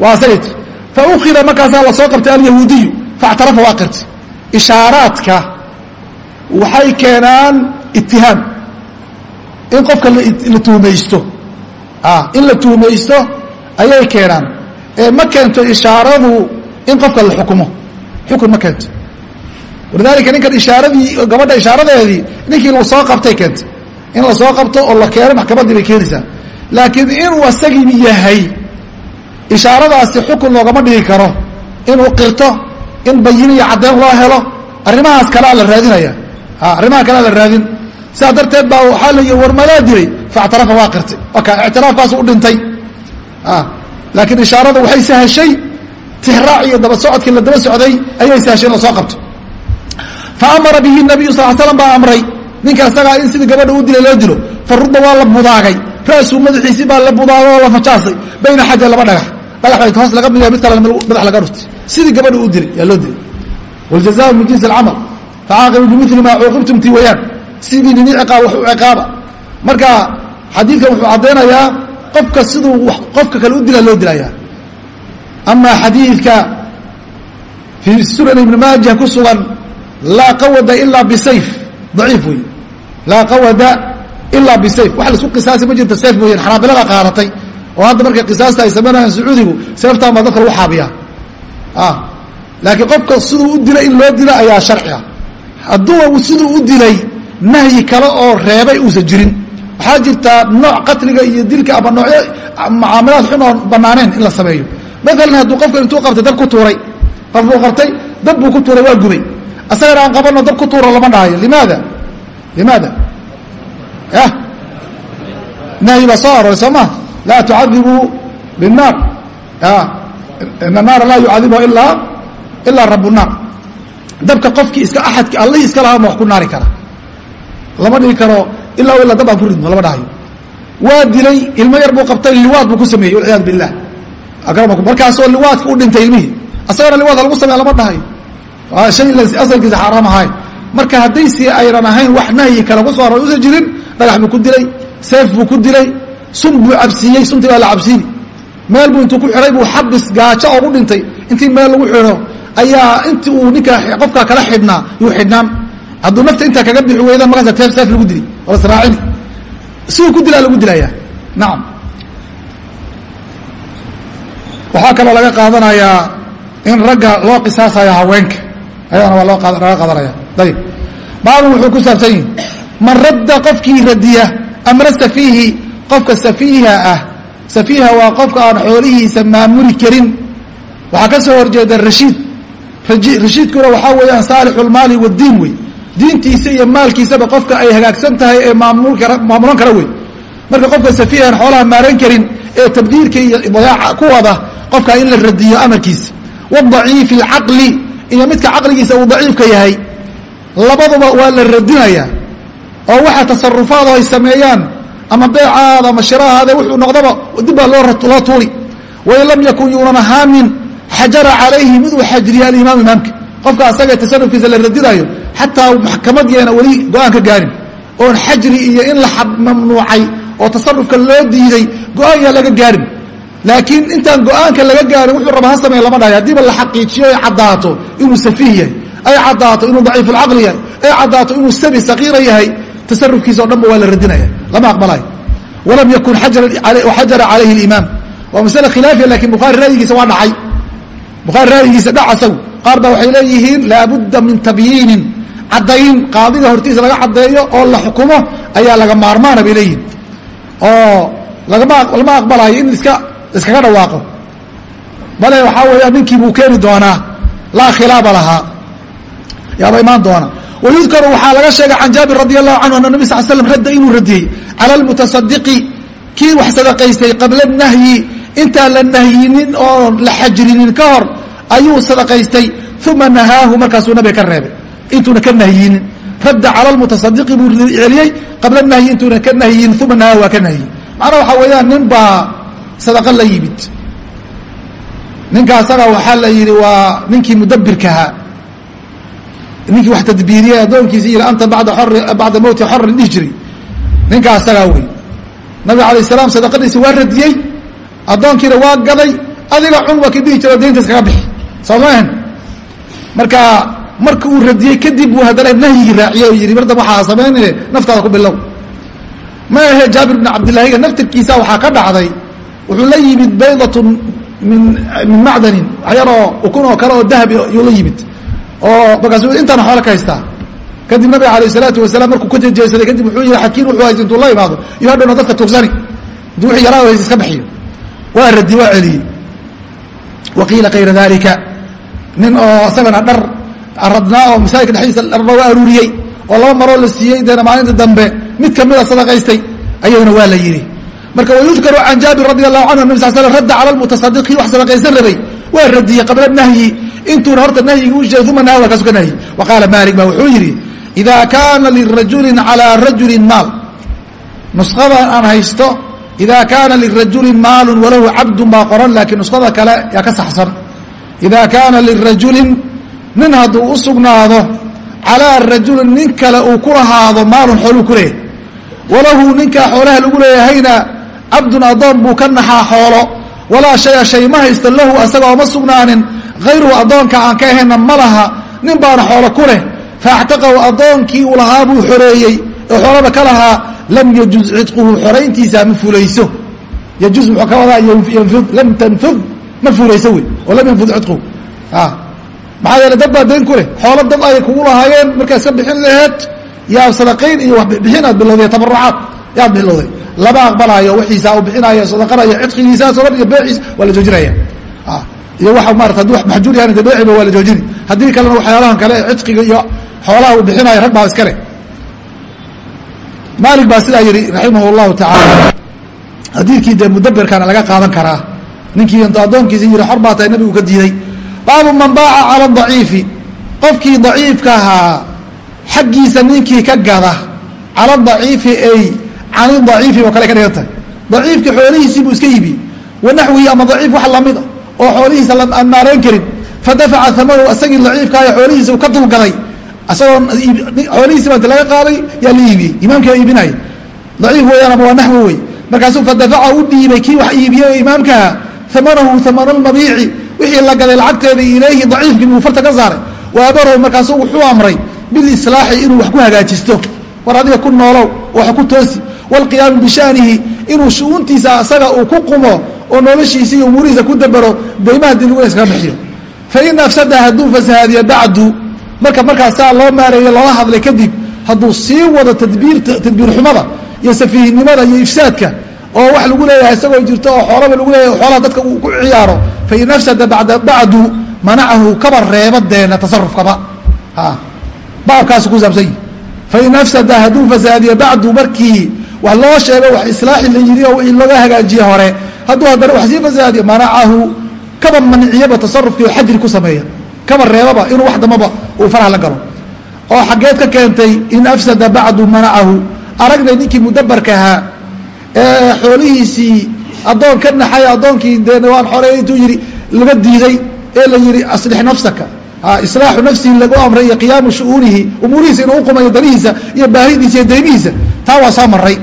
Waa asagay tir fa ukhida markaasaa la soo qabtay alyahuudiyu faاctarafa waa qirtay ishaaraadka waxay keenaan itihaam in qofka la tuhmaysto in la tuhmaysto ayay keenaan. Ee ma keento ishaaradu in qofka la xukumo. Xukun ma keento. Walidaalika ninkan ishaaradii gabadha ishaaradeedii ninkii la soo qabtay keentay in la soo qabto oo la keeno maxkamaddii bay keenaysaa. Laakiin inuu asagii yahay ishaaradaasi xukun loogama dhigi karo. Inuu qirto in bayin iyo caddeyn loo helo arrimahaas kalea la raadinaya. Arrimaha kalea la raadin. Sidaa darteed baa waxaa la war malaa dilay faاctarafa waa qirtay. Oka ictiraafkaasu u dhintay. Laakiin ishaarada waxay sahashay tixraac iyo daba socodkii la daba socday ayay sahashay in la soo qabto. Faamara bihi nabiyu sal slam baa amray ninka isagaa in sidii gabadha u dilay loo dilo farudda waa la budaagay ra'suu madaxiisii baa la budaagay oo la fajaasay. Bayna xaja laba dhagax. Dhagax hoos laga miya mid kale madax laga dhuftay sidii gabadha u dilay yaa loo dilay. Wاljazaa min jinsi اcamal facaaqibu bimili maa cuuqibtum ti wayaan sidii nini ciqaab wax u ciqaaba. Marka xadiidkan wuxuu caddaynayaa qofka siduu qofka kale u dila loo dilaya. Ama xadiidka fii sunan ibni maaja ku sugan laa qawada ilaa bisayf daciif wey laa qawada ilaa bisayf. Wax la isku qisaasi ma jirta sayf mooyaan xanaabilada qaadatay. Oo hadda markay qisaasta ay samaynayaan sacuudigu seeftaan baa dadka lagu xaabiyaa. Laakiin qofka siduu u dilay in loo dila ayaa sharci ah. Hadduu siduu u dilay nahyi kale oo reebay uusan jirin. Waxaa jirtaa nooc qatliga iyo dilka ama noocyo mucaamalaad xun oon banaaneen in la sameeyo. Maalan hadduu qofka intuu qabtay dab ku tuuray. Qof buu qabtay dab buu ku tuuray waa gubay. Asagana aan qabano dab ku tuura lama dhahayo limaada limaada yah nahyi baa soo aroray soo ma laa tucadibuu binaar ina naara laa yucadibuha ilaa ilaa rabu naar dabka qofkii iska aadki allihii iska lahaa ma wax ku naari kara lama dhigi karo ilaa ilaa dab aan ku ridno lama dhahayo waa dilay ilmo yar buu qabtay liwaad buu ku sameeyey walciyaadu billah akramakum markaasoo liwaadka u dhintay ilmihii asagana liwaadka lagu sameeya lama dhahayo shay asalkiisa xaaraam ahayn marka haddaysi aynan ahayn wax nahyi kale ku soo usan jirin dhagax buu ku dilay seef buu ku dilay sun buu cabsiiyey suntii baa la cabsiini meel buu intuu ku xidhay buu xabis gaajo oogu dhintay. Intii meel lagu xidho ayaa intii uu ninka qofkaa kala xidhnaa yuu xidhnaan. Hadduu nafta intaa kaga bixi weyda markaasa teef seef lagu dili oo lasraacini siduu ku dilaa lagu dilaya nacam waxaa kaloo laga qaadanayaa in ragga loo qisaasayo haweenka. Ayadana waa loo laga qaadanaya ayib baabun wuxuu ku saabsan yihi man radda qofkii radiya amra safiihi qofka safiiha ah safiiha waa qofka aan xoolihiisa maamuli karin. Waxaa ka soo horjeeda rashiid. Rashiidkuna waxaa weeyaan saalixu lmaali waddiin wey. Diintiisa iyo maalkiisaba qofka ay hagaagsan tahay ee maamulan kara wey. Marka qofka safiihan xoolaha maaran karin ee tabdiirka iyo dayaaca ku wada qofka in la radiyo amarkiisa. Wadaciifi alcaqli iyo midka caqligiisa uu daciifka yahay labaduba waa la radinaya oo waxa tasarufaado ay sameeyaan ama beecaada ama shirahaada wuxuu noqdaba dib baa loo tuuri. Wain lam yakun yuunan ahaanin xajara calayhi miduu xajriya alimaam imaamka. Qofka asaga tasarufkiisa la radinayo xataa maxkamad yeena weli go'aan ka gaarin. Oon xajri iyo in la mamnuucay oo tasarufka loo diiday go'aan yaa laga gaarin laakiin intaan go'aanka laga gaarin wuxuu raba ha sameya lama dhahay. Haddiiba la xaqiijiyo ay caddaato inuu safiih yahay ay caddaato inuu daciifulcaqli yahay ay caddaato inuu sabi sakiira yahay tasarufkiisa o dhan ba waa la radinaya. Lama aqbalayo walam yakun xajara calayhi اlimaam waa masale khilaafiya laakiin bukhaari ra'yigiisa waa dhacay. Bukhaari ra'yigiisa dhac qaar baa waxay leeyihiin laabudda min tabyiinin. Caddayn qaadiga hortiisa laga caddeeyo oo la xukumo ayaa laga maarmaana bay leeyihiin oo lama aqbalayo in iska iskaga dhawaaqo. Bale waxaa weeyaan ninkii buu keeni doonaa. Laa khilaaba lahaa. Yaaba imaan doona. Wayudkaru waxaa laga sheegay can jaabir radi allahu canhu ana nabi sal slam radda inuu radiyey. Cala almutasadiqi kii wax sadaqaystay qabla nahyi intaan la nahyinin oo la xajrinin ka hor ayuu sadaqaystay. Uma nahaahu markaasuu nabiga ka reebay. Intuuna ka nahyinin radda cala almutasadiqi buu celiyey. Qabla nahyi intuuna ka nahyin uma nahaahu waa ka nahyi macnaa waxaa weeyaan nin baa sadaqa la yimid. Ninka asaga waxaa la yidhi waa ninkii mudabirkahaa ninkii wax tadbiiriyey addoonkiisi yidhi anta bada bacda mowti xorin dhihi jiri ninka asagaa wey. Nabiga alayh salaam sadaqadiisi waa radiyey addoonkiina waa gaday adiga cun waa ki dhihi jiro daynta iskaga bixi. Soo maahan marka marka uu radiyey kadib buu haddana nahyigii raaciye oo yidhi mardan waxaa samaynine naftaada ku bilow. Ma ahe jaabir bn cabdillaahiga naftirkiisa waxaa ka dhacday wuxuu la yimid baydatun min min macdanin wax yaroo ukun oo kale oo dahabi yuu la yimid. Oo markaasuu intaana xoolo ka haystaa. Kadib nabiga alayh salaatu wasalaam markuu ka jejeesaday kadib wuxuu yihi xakiin wuxuu haysta intuu la imaado iyo hadhowna dadka tuugsani. Intuu wixii yaraa haysta iska bixiyo waa radi waa celiyey. Wa qiila kayra dalika nin oo isagana dhar radnaa oo masaajidka dhexdiisa dharna waa aruuriyey oo laba maroo la siiyey deena maalinta dambe mid kamida sadaqaystay ayadana waa la yidhi marka wayudkaru can jaabir radi allahu canhu nabi sal slam radda cala lmutasadiqi wax sadaqaysan rabay. Waa radiyey qabla nahyi. Intuuna horta nahyigi u sheegay uma nahwa kaasu ka nahyi wa qaala maalik ba wuxuu yidhi ida kaana lirajulin calaa rajulin maal. Nusqadan aan haysto ida kaana lirajulin maalun walahu cabdun baa qoran laakiin nusqada kale yaa ka saxsan. Ida kaana lirajulin nin hadduu u sugnaado calaa rajulin nin kale uu ku lahaado maalun xooluu ku leeyahy walahu ninkaa xoolaha lagu leeyahayna cabdun addoon buu ka naxaa xoolo. Walaa shaya shay ma haysto lahu asagoo ma sugnaanin. Hayruhu addoonka aan ka ahayna ma laha. Nin baana xoolo ku leh. Faactaqahu addoonkii uu lahaa buu xoreeyey. Oo xoolada ka lahaa lam yajuz cidquhu xorayntiisa ma fulayso. Yajuz muxuu ka wadaa ynfid lam tanfud ma fulayso wey. Oo lam yanfud cidquhu. Maxaa yeele dad baa dayn ku leh. Xoolo dad ay kugu lahaayeen. Markaa iska bixin laheed. Yaa sadaqayn iyo waxbixin aad bilowday tabarucaad yaad bilowday lama aqbalaayo wixiisa u bixinaayo sadaqanayo cidqigiisaas o dhan iyo waa la joojinaya. Iyo waa maarata haddii wa maxjuur yahan de beeciba waa la joojini. Haddii kalena waxyaalahan kale cidqiga iyo xoolaha uu bixinayo rag baa iskale maalik baa sidaa yihi raximah اllahu tacaala hadiidkii dee mudaberkana laga qaadan karaa ninkii intu addoonkiisi yihi xor baa tahay nabigu ka diiday. Baabu man baaca cala daciifi. Qofkii daciifka ahaa xaggiisa ninkii ka gada cala daciifi ay cani daciifi oo kale ka dhigan tahay daciifka xoolihiisii buu iska iibiyey wanaxwihi ama daciif wax lamida oo xoolihiisa aan maarayn karin. Fadafaca amanahu asagii daciifkaayo xoolihiisa uu ka dulgaday asagoo xoolihiisi baa inta laga qaaday yaa la iibiyey. Imaamkii iibinaya daciif weeyaan ama waa naxwi wey markaasuu fadafaca u dhiibay kii wax iibiyey imaamkaha amanahu amana lmabiici wixii la gaday lacagteeda ilayhi daciifkii buu farta ka saaray. Wa abarahu wuxuu amray bilislaaxi inuu wax ku hagaajisto. War adiga ku noolow wax ku toosi wاlqiyaamu bishanihi inuu shu'uuntiisa asaga uu ku qumo oo noloshiisa iyo umuurihiisa ku dabero daymaha dilgu iskaga bixiyo. Fain afsada hadduu fasahaadiyo bacdu marka markaas loo maareeyo loola hadlay kadib hadduu sii wado tadbiir xumada iyo safiihnimada iyo ifsaadka oo wax lagu leeyahay isagoo jirto oo xoolaba lagu leeyahay xoolaha dadka uu ku ciyaaro fain afsada bada bacdu manacahu kaba reebadeena tasarufkaba baabkaasu ku saabsan yihi fain afsada hadduu fasaadiyo bacdu markii wax loo sheego wax islaaxi la wixii looga hagaajiye hore hadduu haddana wax sii fasaadiyo manacahu kaba manciyaba tasarufkii oo xajri ku sameeya kaba reebaba inuu wax dambaba uu faraha la galo oo xaggeed ka keentay in afsada bacdu manacahu aragnay ninkii mudabarka ahaa ee xoolihiisii addoon ka naxay addoonkii dee waan xoreey intuu yidhi laga diiday ee la yidhi aslix nafsaka islaaxu nafsihi lagu amray iyo qiyaamu shu'uunihi umuurihiisa inuu uqumayo danihiisa iyo baahidiisa iyo deymihiisa taa waa soo maray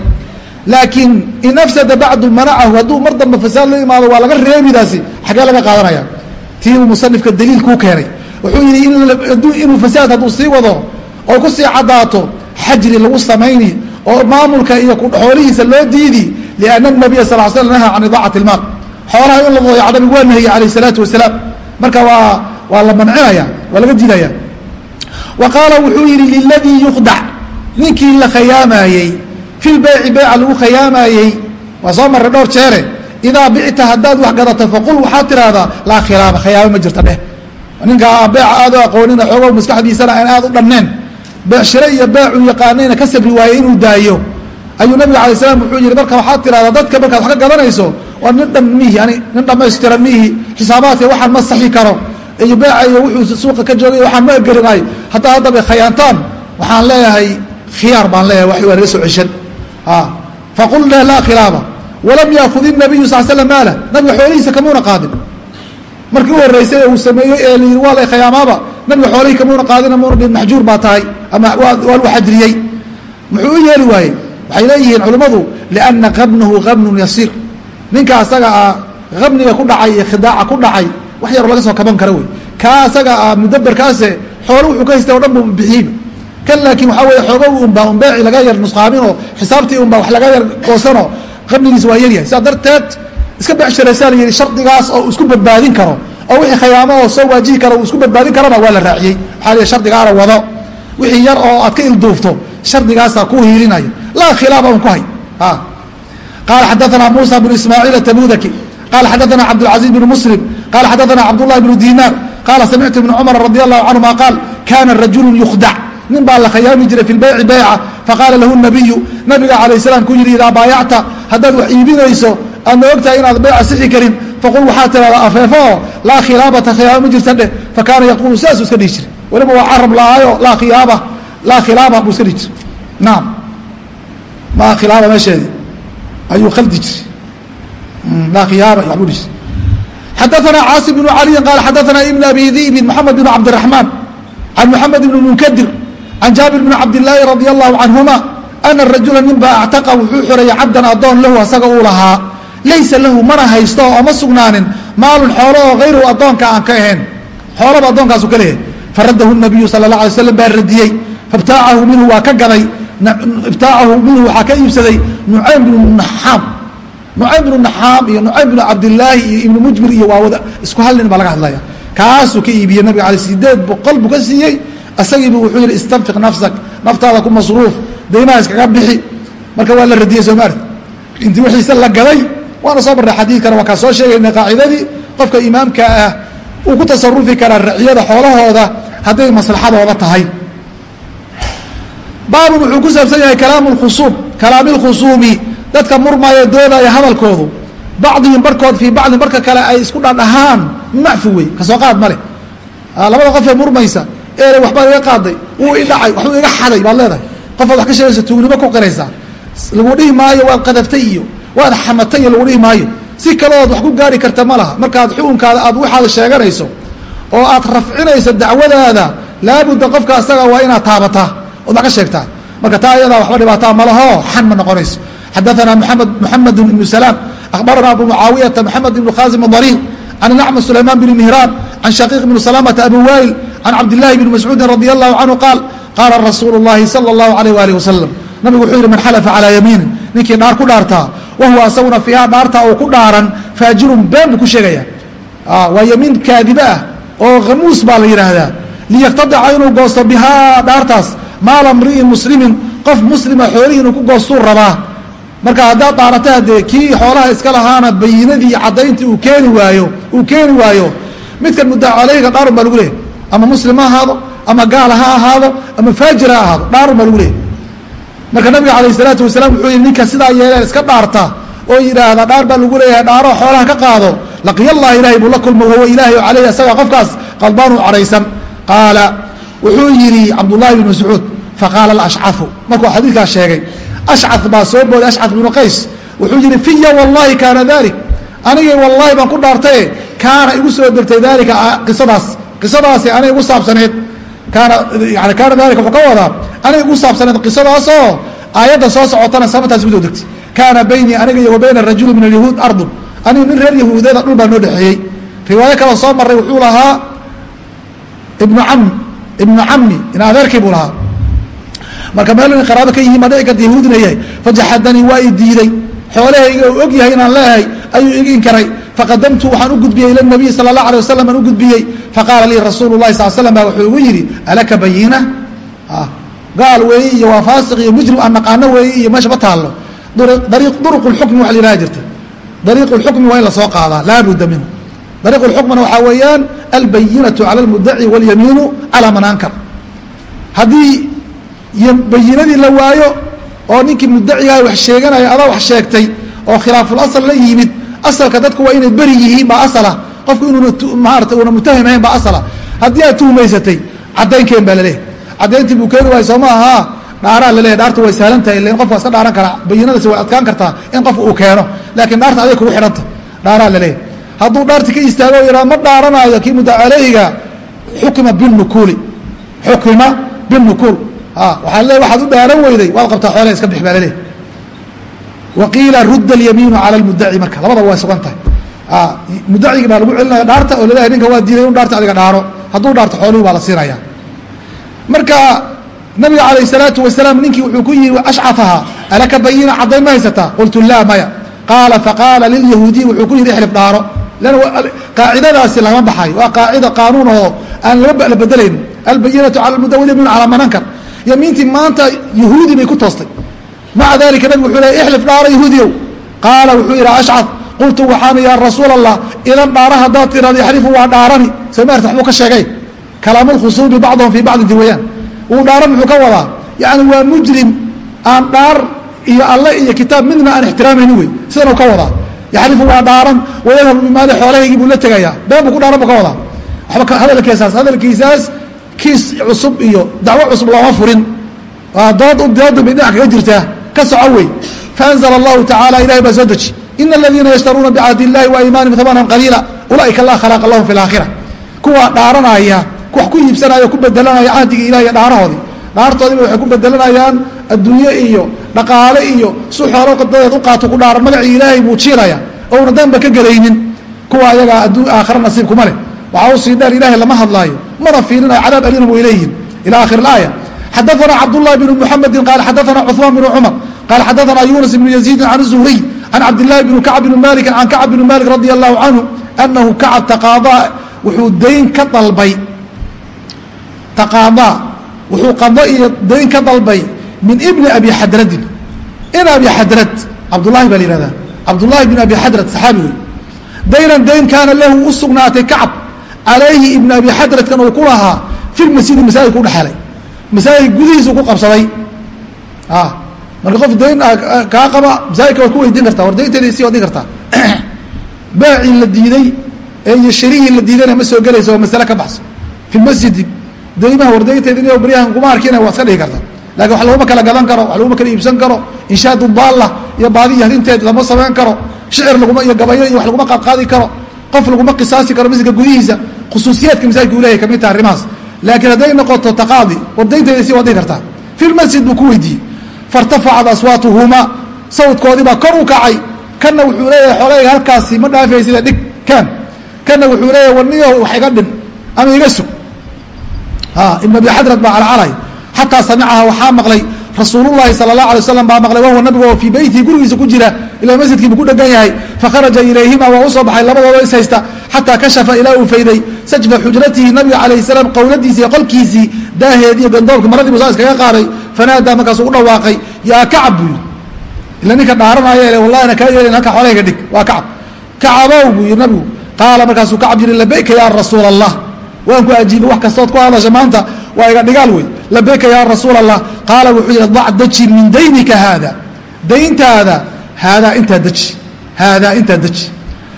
laakiin in afsada bacdu manacahu hadduu mar dambe fasaad la imaado waa laga reebidaasi xaggee laga qaadanaya. Tii uu musanifka daliil kuu keenay. Wuxuu yidhi inuu fasaad hadduu sii wado oo ku sii caddaato xajri lagu samayni oo maamulka iyo xoolihiisa loo diidi lianna nabiya sal l slam nahaa can idaacati ilmaal xoolaha in la dooyaco nabigu waa nahiyey calayh isalaatu wasalaam. Marka waa waa la mancinaya waa laga diidaya wa qaala wuxuu yidhi liladii yukhdac ninkii la khayaamayey fi lbeyci beyca lagu khayaamayey. Waa soo marray dhowr jeere. Idaa bicta haddaad wax gadato faqul waxaad tiraahdaa laa khilaaba khiyaabo ma jirta dheh. Ninkaa beeca aad u aqoonina xoogo maskaxdiisana aan aad u dhanneen beecshire iyo beecuu yaqaanayna ka sabri waayey inuu daayo. Ayuu nabiga alay slam wuxuu yihi marka waxaad tirahdaa dadka markaad wax ka gadanayso waa nin dhan mihi ani nin dhammaystiran mihi xisaabaadka waxaan ma saxi karo iyo beeca wuxuu suuqa ka joogay waxaan ma egerinayo haddaa haddaba khayaantaan. Waxaan leeyahay khiyaar baan leeyahay wax waa naga soo ceshan faqulna laa khilaaba. Walam yaakud inabiyu sal slam maala. Nabiga xoolihiisa kamuuna qaadin. Markii u horeysay ee uu sameeyey ee layidhi waa lay khayaamaaba nabiga xoolihii kamuuna qaadina muuna dhin maxjuur baa tahay ama waa lagu xajriyey muxuu u yeeli waayey? Waxay leeyihiin culimmadu lianna qabnahu qabnun yasiir. Ninka asaga ah qabniga ku dhacay iyo khidaaca ku dhacay wax yaroo laga soo kaban kara wey. Kaa asaga ah mudaberkaase xoolo wuxuu ka haystay o dhan buu bixiyeyba kan laakiin waxaa weeye xoogo unbaa un beeci laga yar nusqaaminoo xisaabtii unbaa wax laga yar goosanoo qabnigiisa waa yaryahay sidaa darteed iska becshiraysaa la yidhi shardigaas oo isku badbaadin karo oo wixii khayaamo oo soo waajihi karo uu isku badbaadin karona waa la raaciyey. Waxaa la shardigaana wado. Wixii yar oo aad ka ilduufto shardigaasaa ku hiilinaya laa khilaafa un ku hay. Qaala xadaanaa muusa bnu ismaaciil atabudaki qaala xadaana cabdاlcaزiiz bn muslim qaala xadaana cabdullahi bnu diinaar qaala samictu ibn cumar radi allahu canهuma qaal kana rajulu yukhdac nin baa la khayaami jiray fi lbayci bayca faqaala lahu nabiyu nabiga calayh salaam ku yidhi idaa baayacta haddaad wax iibinayso aadna ogtahay inaad bayca sixi karin faqul waxaad tirahdaa afeefo oo laa khilaabata khiyaaba ma jirta dheh fa kaana yaquulu saasuu iska dhihi jiray weliba waa carab lahaayo laa khiyaaba laa khilaaba buu iska dhihi jiray naam maa khilaaba meesheedii ayuu khaldi jiray laa khiyaaba waxbuu dhihi jiray xadaana caasim bnu caliyin qaal xadaana ibn abi diibin maxamed bn cabdiraxmaan can maxamed ibni munkadir can jaabir bni cabdilaahi radia allahu canhuma ana rajula ninbaa actaqa wuxuu xorayay cabdan addoon lahu asaga uu lahaa laysa lahu mana haysto oo ma sugnaanin maalun xoolo oo hayru addoonka aan ka ahayn xoolaba addoonkaasu ka leeyahay faradahu nabiyu sala alla alay slam baa radiyey faibtaacahu minhu waa ka gaday ibtaacahu minhu waxaa ka iibsaday nucaym bnu naxaam nucaym bnu naxaam iyo nucaym bnu cabdilaahi iyo ibnu mujmir iyo waa wada isku hal nin baa laga hadlaya. Kaasuu ka iibiyey nabiga ale sideed boqol buu ka siiyey. Asagiibu wuxuu yihi istanfiq nafsak naftaada ku masruuf daymaha iskaga bixi. Marka waa la radiyey soomaarti intii wixiise la gaday waana soo marray xadiidkana waa kaa soo sheegayna qaacidadii qofka imaamka ah uu ku tasarufi karaa raciyada xoolahooda hadday maslaxadooda tahay. Baabun wuxuu ku saabsan yahay kalaamu lkhusuum kalaami lkhusuumi dadka murmaya doodaya hadalkoodu. Bacdihim barkood fii bacdin barka kale ay isku dhadhahaan. Macfu wey ka soo qaad ma leh. Labada qofee murmaysa eele waxbaa iga qaaday wuu idhacay waxbuu iga xaday baad leedahay. Qofaad wax ka sheegaysa tuugnimo ku qiraysaa lagu dhihi maayo waad qadaftay iyo waad xamatay iyo lagu dhihi maayo. Si kaleood wax ku gaari karta ma laha. Markaad xukunkaada aad waxaad sheeganayso oo aad rafcinayso dacwadaada laabudda qofka asaga waa inaad taabataa. Ood wax ka sheegtaa. Marka taa ayadaa waxba dhibaataa ma laho xan ma noqonayso xadaana mamd mxamed ibnu salaam akhbarana abu mucaawiyata mxamed ibnu khaasim adariir can nacma sulaymaan bni mihraan can shaqiiq ibni salamata abi waayil can cabdillaahi bni mascuudin radi allahu canhu qaal qaala rasuulu llahi sala allahu alayh waalih wasalam nabigu wuxuu yihi man xalafa calaa yamiinin ninkii dhaar ku dhaartaa wahuwa asaguna fiiha dhaartaa oo ku dhaaran faajirun been buu ku sheegaya waa yamiin kaadibe ah oo khamuus baa la yidhaahdaa liyaqtadica inuu goosto bihaa dhaartaas maala mri'in muslimin qof muslima xoolihii inuu ku goostuu rabaa marka haddaad dhaarata haddee kii xoolaha iska lahaana bayinadii caddayntii uu keeni waayo uu keeni waayo midkan muddaca caleyga dhaarun baa lagu leehay ama muslim ha ahaado ama gaala ha ahaado ama faajir ha ahaado dhaarun baa lagu leehay marka nabiga calayh isalaatu wasalaam wuxuu yihi ninka sidaa yeeleen iska dhaarta oo yidhaahda dhaar baa lagu leeyahay dhaaro xoolaha ka qaado laqiya allah ilahay buu la kulmo wahuwa ilaahay o caleyhi asaga qofkaas qalbaanu cadhaysan. Qaala wuxuu yidhi cabdullahi bn mascuud faqaala alashcafu. Markuu xadiidkaas sheegay ashca baa soo booday ashca bnu qays. Wuxuu yihi fiya wallahi kaana dalik anigay wallahi baan ku dhaartaye kaana igu soo degtay daalika qisadaas. Qisadaasi aniga igu saabsaneed kaana yani kaana dalika wuxuu ka wadaa aniga igu saabsaneed qisadaasoo aayadda soo socotana sababtaas igu soo degtay. Kaana baynii aniga iyo wa bayna rajuli min alyahuud ardun aniga nin reer yahuudeeda dhul baa noo dhexeeyey. Riwaayo kala soo maray wuxuu lahaa ibnu cami ibnu cami in adeerkii buu lahaa marka meel qaraabo ka yihiin madicigad yahuudinaya fajaxadanii waa i diiday. Xoolahayga uu og inaan leehay ayuu iga faqadamtu waxaan u gudbiyey ila nabiy sala allah alay wasalam aan u gudbiyey. Faqaala lii rasuulu lahi sal slam baa wuxuu igu yidhi alaka bayiina ah, gaal weeye iyo waa faasiq iyo mujrim aan naqaano weeye iyo meesha ma taallo. Duruqu lxukmi waa la yidhaha jirta. Dariiqu lxukmi waa in la soo qaadaa laabudda minhu. Dariiqu lxukmina waxaa weeyaan albayinatu cala almudaci walyamiinu calaa man haddii bayinadii la waayo oo ninkii mudacigaa wax sheeganaya adaa wax sheegtay oo khilaafulasl la yimid asalka dadku waa inay beri yihiin baa asala. Qofku inuuna maarata una mutahim ahayn baa asala. Haddii aad tuhmaysatay caddaynkeen baa laleehay caddayntii buu keeni waay soo ma ahaa dhaaraa laleeyahy dhaartu way sahlan tahay ila in qofka iska dhaaran karaa. Bayinadasi way adkaan kartaa in qofka uu keeno. Laakiin dhaarta aday kugu xidhanta dhaaraa laleeyahy hadduu dhaarti ka istaago yidhaha ma dhaaranaayo kii mudda caleyhiga xukima binukuuli xukima binukuul waxaa le waxaad u dhaaran weyday. Waad qabtaa xoolaha iska bix baa laleeyahy waqiila rudda alyamiinu cala lmudaci marka. Labadaba way sugan tahay. Mudacigii baa lagu celinaya dhaarta oo la leeyahay ninka waa diiday inu dhaarta adiga dhaaro. Hadduu dhaarto xoolihii baa la siinaya marka nabiga calayh salaatu wasalaam ninkii wuxuu ku yihi ashcafaha alaka bayina caddayn ma haysataa qultu laa maya. Qaala faqaala lilyahuudiy wuxuu ku yihi ixlif dhaaro. Lanna qaacidadaasi lagama baxayo waa qaacida qaanuun oo aan la bedelayno. Albayinatu cala lmuda walyamiinu calaa man ankar yamiintii maanta yahuudi bay ku toostay. Maca dalika nabigu wuxuu leey ixlif dhaaro yahuudiyow. Qaala wuxuu yidhi ashcaf qultu waxaan yaa rasuul allah idan dhaara haddaad tirahdo yaxlifu waa dhaarani. Soo maarta waxbuu ka sheegay? Kalaamu lkhusuumi bacdahum fii bacdin diwayaan uu dhaaran muxuu ka wadaa? Yacni waa mujrim aan dhaar iyo alle iyo kitaab midna aan ixtiraamayni wey. Sidanuu ka wadaa? Yaxlifu waa dhaaran wayadhabu bimaali xoolahaygii buu la tegayaa. Been buu ku dhaaran buu ka wadaa? Waxba hadalkiisaas hadalkiisaas kiis cusub iyo dacwo cusub looma furin. Dood bay dhinac kaga jirtaa ka soco wey faanzla allahu tacala ilahay baa soo deji. Ina aladiina yashtaruuna bicahdi illahi wa iimaanihim hamanan qaliila. Ulaaika laa khalaaqa lahum fi laakhira kuwaa dhaaranaya wax ku iibsanaya ku bedelanaya cahdigii ilahi iyo dhaarahoodii. Dhaartoodiiba waxay ku bedelanayaan adduunye iyo dhaqaale iyo si xoolo dadeed u qaato ku dhaaran magacii ilaahay buu jiiraya ouna danba ka gelaynin kuwa ayagaa adduun aakhira nasiibkuma leh waxaa usii dheer ilahay lama hadlaayo mana fiirinayo cadaab aliinam way leeyihin ila akhir اlaaya xadaثana cabdالlahi bn mحamedi qaal xadaثana cثmaan bn cmar qaal xadaثana yunas bn yaزيidi can الzuhriy can cabdالlahi bn kacb bn maliki can kacb bn malik radi الlahu canhu anahu kacab taqaadaa wuxuu dayn ka dalbay taqaadaa wuxuu qado iyo dayn ka dalbay min ibni abi xadradin in abi xadrad cabdullahi baa la yihahdaa cabdullahi bn abi xadrad saxaabi wey daynan dayn kaana lahu u sugnaatay kacab calayhi ibn abi xadradkan uu ku lahaa fi lmasjidi masaajidka udhexelay masaajid gudihiisu ku qabsaday. Marka qof dayn kaa qaba masaajidka waad ku weydiin kartaa war daynteeda sii wadin kartaa. Baacii la diiday iyo sharihii la diidayna ma soo gelaysa waa masale ka baxso. Fi masjidi daymaha wardaynteeda in baryahan kuma arkina waa dhigi karta. Lakin wax laguma kala gadan karo wax laguma kala iibsan karo inshaadu baalla iyo baadi yahdinteed lama samayn karo. Shicir laguma iyo gabayo iyo wax laguma qaadqaadi karo. Qof laguma qisaasi karo masjidka gudihiisa khusuusiyaadka masaajidka u leeyahay ka mid taha arrimahaas laakiin hadday noqoto taqaadi wardaynteeda sii waad dhigi kartaa fi lmasjid buu ku weydiiyey fairtafacat aswaatuhuma sawdkoodii baa kor u kacay kanna wuxuu leeyahay xoolahayga halkaasi ma dhaafaysida dhig kan kanna wuxuu leeyahay warniyo wax iga dhin ama iga sug ibn abi xadrad baa calcalay xataa samicaha waxaa maqlay rasuululahi sala اlah alay waslam baa maqlay wahuwa nabiga oo fii beytihi gurigiisa ku jira ilaa masjidkiibu ku dhegan yahay. Fakharaja ilayhima waa u soo baxay labadooda is haysta xataa kashafa ilaa uu fayday. Sajfa xujratihi nabiga calayh salaam qowladiisi iyo qolkiisii daaheediiyo gandoobka maradiibu saa iskaga qaaday. Fanaadaa markaasuu u dhawaaqay yaa kacab buu yidhi. Ila ninka dhaaranaya ele wallahina kaa yeelin halka xoolahayga dhig. Waa kacab. Kacabow buu yidhi nabigu. Qaala markaasuu kacab waan ku ajiibay wax kastood ku hadasha maanta waa iga dhigaal wey labayka yaa rasuul allah qaala wuxuu yidhi dac daji min daynika haada. Dayntaada haadaa intaa deji haadaa intaa deji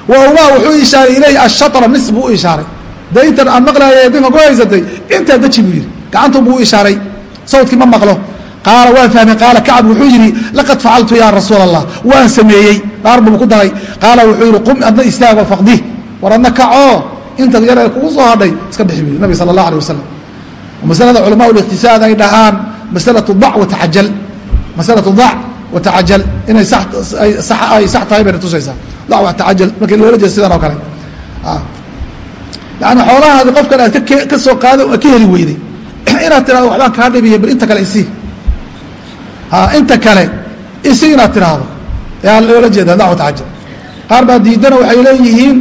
wa awmaa wuxuu ishaaray ilayhi ashatra nis buu u ishaaray. Dayntan aan maqlaaya ee ku haysatay intaa deji buu yidhi. Gacantu buu u ishaaray. Sawdkii ma maqlo. Qaala waan fahmay. Qaala kacab wuxuu yidhi laqad facaltu yaa rasuul allah waan sameeyey. Dhaar buu ku daray. Qaala wuxuu yidhi qum adna istaago faqdih war adna kacoo intaad yar ee kugu soo hadhay iska bixi bu nabig sala allah alay wasalam masalada culamaa liqtisaad ay dhahaan masalatu dac watacajal masalatu dac watacajal inay ay sax tahay bayna tusaysaa dac watacajal markii loola jeeda sidan oo kale. Yani xoolahaadi qofkan aad ka soo qaada ka heli weyday. Inaad tirahdo waxbaan kaa dhibiya bal inta kale isii. Inta kale isi inaad tiraahdo. Yaa loola jeeda dac watacajal qaar baa diidana waxay leeyihiin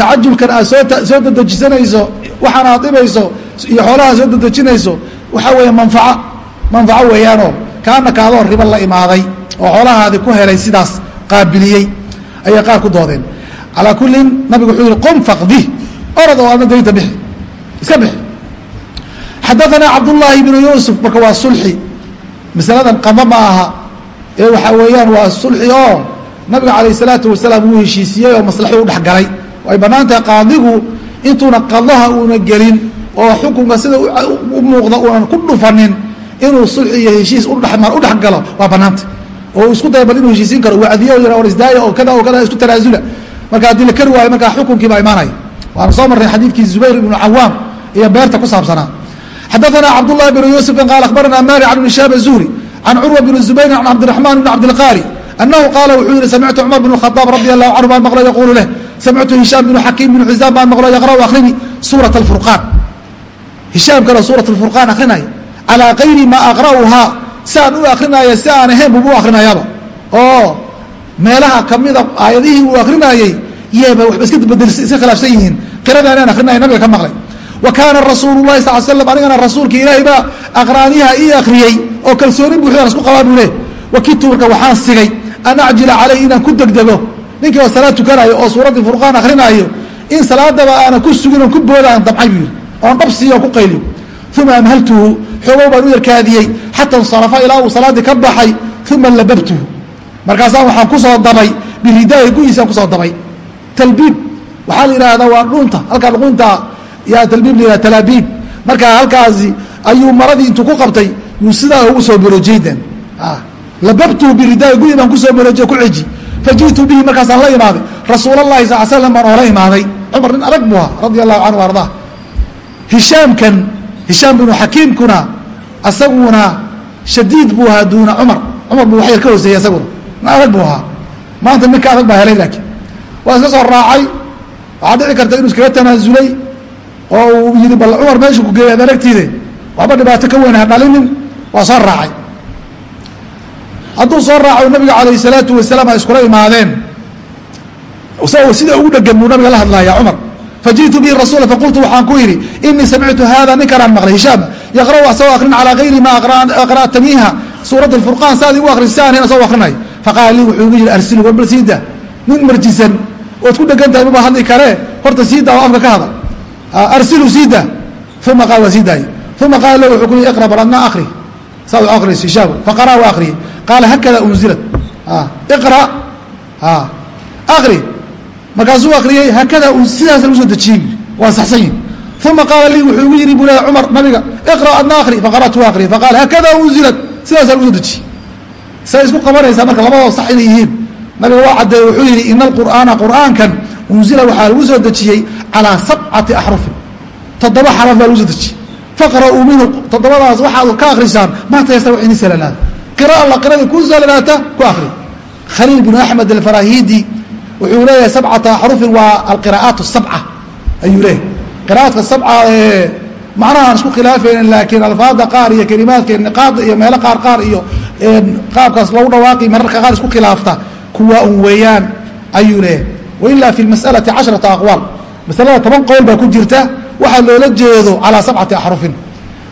tacajulkan aad soo dedejisanayso waxaan aad iyo xoolaha soo dedejinayso waxaa weeye manfaco manfaco weeyaanoo kaana kaadoo riba la imaaday oo xoolahaadii ku helay sidaas qaabiliyey ayay qaar ku doodeen. Calaa kullin nabigu wuxuu yihi qum faqdi orad oo adna daynta bixi iska bixi. Xadaanaa cabdullaahi bnu yuusuf marka waa sulxi masaladan qama ma aha ee waxaa weeyaan waa sulxi oo nabiga calayh salaatu wasalaam wuu heshiisiyey oo maslaxii u dhexgalay ay bannaan tahay qaadigu intuuna qadaha uuna gelin oo xukunka sida u muuqda uunan ku dhufanin inuu sulxi iyo heshiis udhex galo waa banaanta. Oo isku daya bal inuu heshiisiin karo wadiyo yar isdaaya oo kada oo kada isku tanaasula marka haddii la kari waayo markaa xukunkiibaa imaanaya. Waana soo marray xadiidkii zubayr ibnu cawaam iyo beerta ku saabsanaa. Xadaanaa cabdullahi bnu yuusufin qaala akhbaranaa maali can ibn shaab zuhri can curwa bni zubayrin can cabdiraxmaan bni cabdilqaari annahu qaala wuxuu yihi samictu cumar bn khadaab radi allahu canhu baan maqla yaquulu leh samictu hishaam binu xakiim binu cisaan baan maqlo yaqra'u akhrinii suurat alfurqaan hishaam kale suurat alfurqaan akhrinaya calaa kayri maa aqra'uhaa saan u akhrinaya si aan ahayn bubuu akhrinayaaba oo meelaha kamida aayadihii uu akhrinayey yeeba waxba iska bedelsa iska khilaafsan yihiin qiradaanaan akhrinaya nabiga ka maqlay wa kaana rasuulu lahi sal slam anigana rasuulka ilaahay baa aqraaniha ii akhriyey oo kalsooni buuxdaan isku qabaa buu leh wakidtu marka waxaan sigay an acjila calayh inaan ku degdego ninkii oo salaad tukanayo oo suuraddii furqaan akrinaayo in salaadaba aanan ku sugin oon ku booda aan dabcay buu yidhi oon dhabsiiyo on ku qayliyo uma amhaltuhu xoogow baan u yarkaadiyey xata insarafa ilaa uu salaaddii ka baxay uma lababtuhu. Markaasaan waxaan ku soo dabay biridaahi gu-iisaan ku soo dabay. Talbiib waxaa la yidhaahdaa waa dhuunta halkaa dhuunta yaa talbiib la yihahda talaabiib. Marka halkaasi ayuu maradii intuu ku qabtay yuu sidaa ugu soo borojeydan lababtuhu biridaahi gu-i baan ku soo borojiye ku ceji faji'tu bihi markaasaan la imaaday. Rasuulalahi sal slam baan oola imaaday. Cumar nin adag buu ahaa radia allahu canhu ardaa hishaamkan hishaam binu xakiimkuna asaguna shadiid buu ahaa duuna cumar. Cumar buu wax yar ka hooseeyey asaguna. Nin adag buu ahaa. Maanta ninka adag baa helay laakiin. Waa iska soo raacay. Waxaa dhici karta inuu iskaga tanaasulay oo uu yidhi bal cumar meeshu ku geeyay ad aragtiide. Waxba dhibaato ka weyn ha dhalinin. Waa soo raacay hadduu soo raaco nabiga calayh salaatu wasalaam ay iskula imaadeen. Sida ugu dhegan buu nabiga la hadlaaya cumar fajiئtu bihi rasuula faqultu waxaan ku yidhi inii samictu hada ninkanaan maqlay hishaam. Yaqra'u asagoo akrin calaa gayri ma aqra'tamiiha suurat furqaan saadii u akrin si aan asagoo akrinay faqaala lii wuxuu igu yihi arsilu warbal siida nin marjisan. Ood ku dhegan tahay maba hadli karee horta siida oo afka ka hada arsilu siida uma qaal waa sii daayey uma qaala wuxuu ku yihi iqra bal adna akri saa u akris hishaam. Faqara waa akriyey qaala hakada unzilat iqra akri markaasuu akriyey hakada sidaas lagu soo dejiyey waa saxsan yihi uma qaala lii wuxuu igu yihi buu leeya cumar nabiga iqra adna akri faqaratu akri faqaala hakada unzilat sidaasa lagu soo dejiyey say isku qabanaysaa marka labadoo sax inay yihiin nabiga waa caddeeye wuxuu yidhi ina alqur'aana qur'aankan unzila waxaa lagu soo dejiyey calaa sabcati axrufin toddoba xaraf baa lagu soo dejiyey faqra'uu minhu toddobadaas waxaad ka akrisaan maa tayasar wax ini salanaada qira alla qiradii ku salanaata ku akri khaliil binu axmed alfarahidi wuxuu leeyahay sabcata axrufin waa alqira'aat sabca ayuu leeyahay qira'aadka sabca ee macnaha aan isku khilaafaynin laakiin alfaada qaar iyo kelimaadka niqaada iyo meelo qaar qaar iyo qaabkaas lagu dhawaaqi mararka qaar isku khilaafta kuwa un weeyaan ayuu leeyahay wailaa fi lmas'alati casharata aqwaal masalada toban qowl baa ku jirta waxaa loola jeedo calaa sabcati axrufin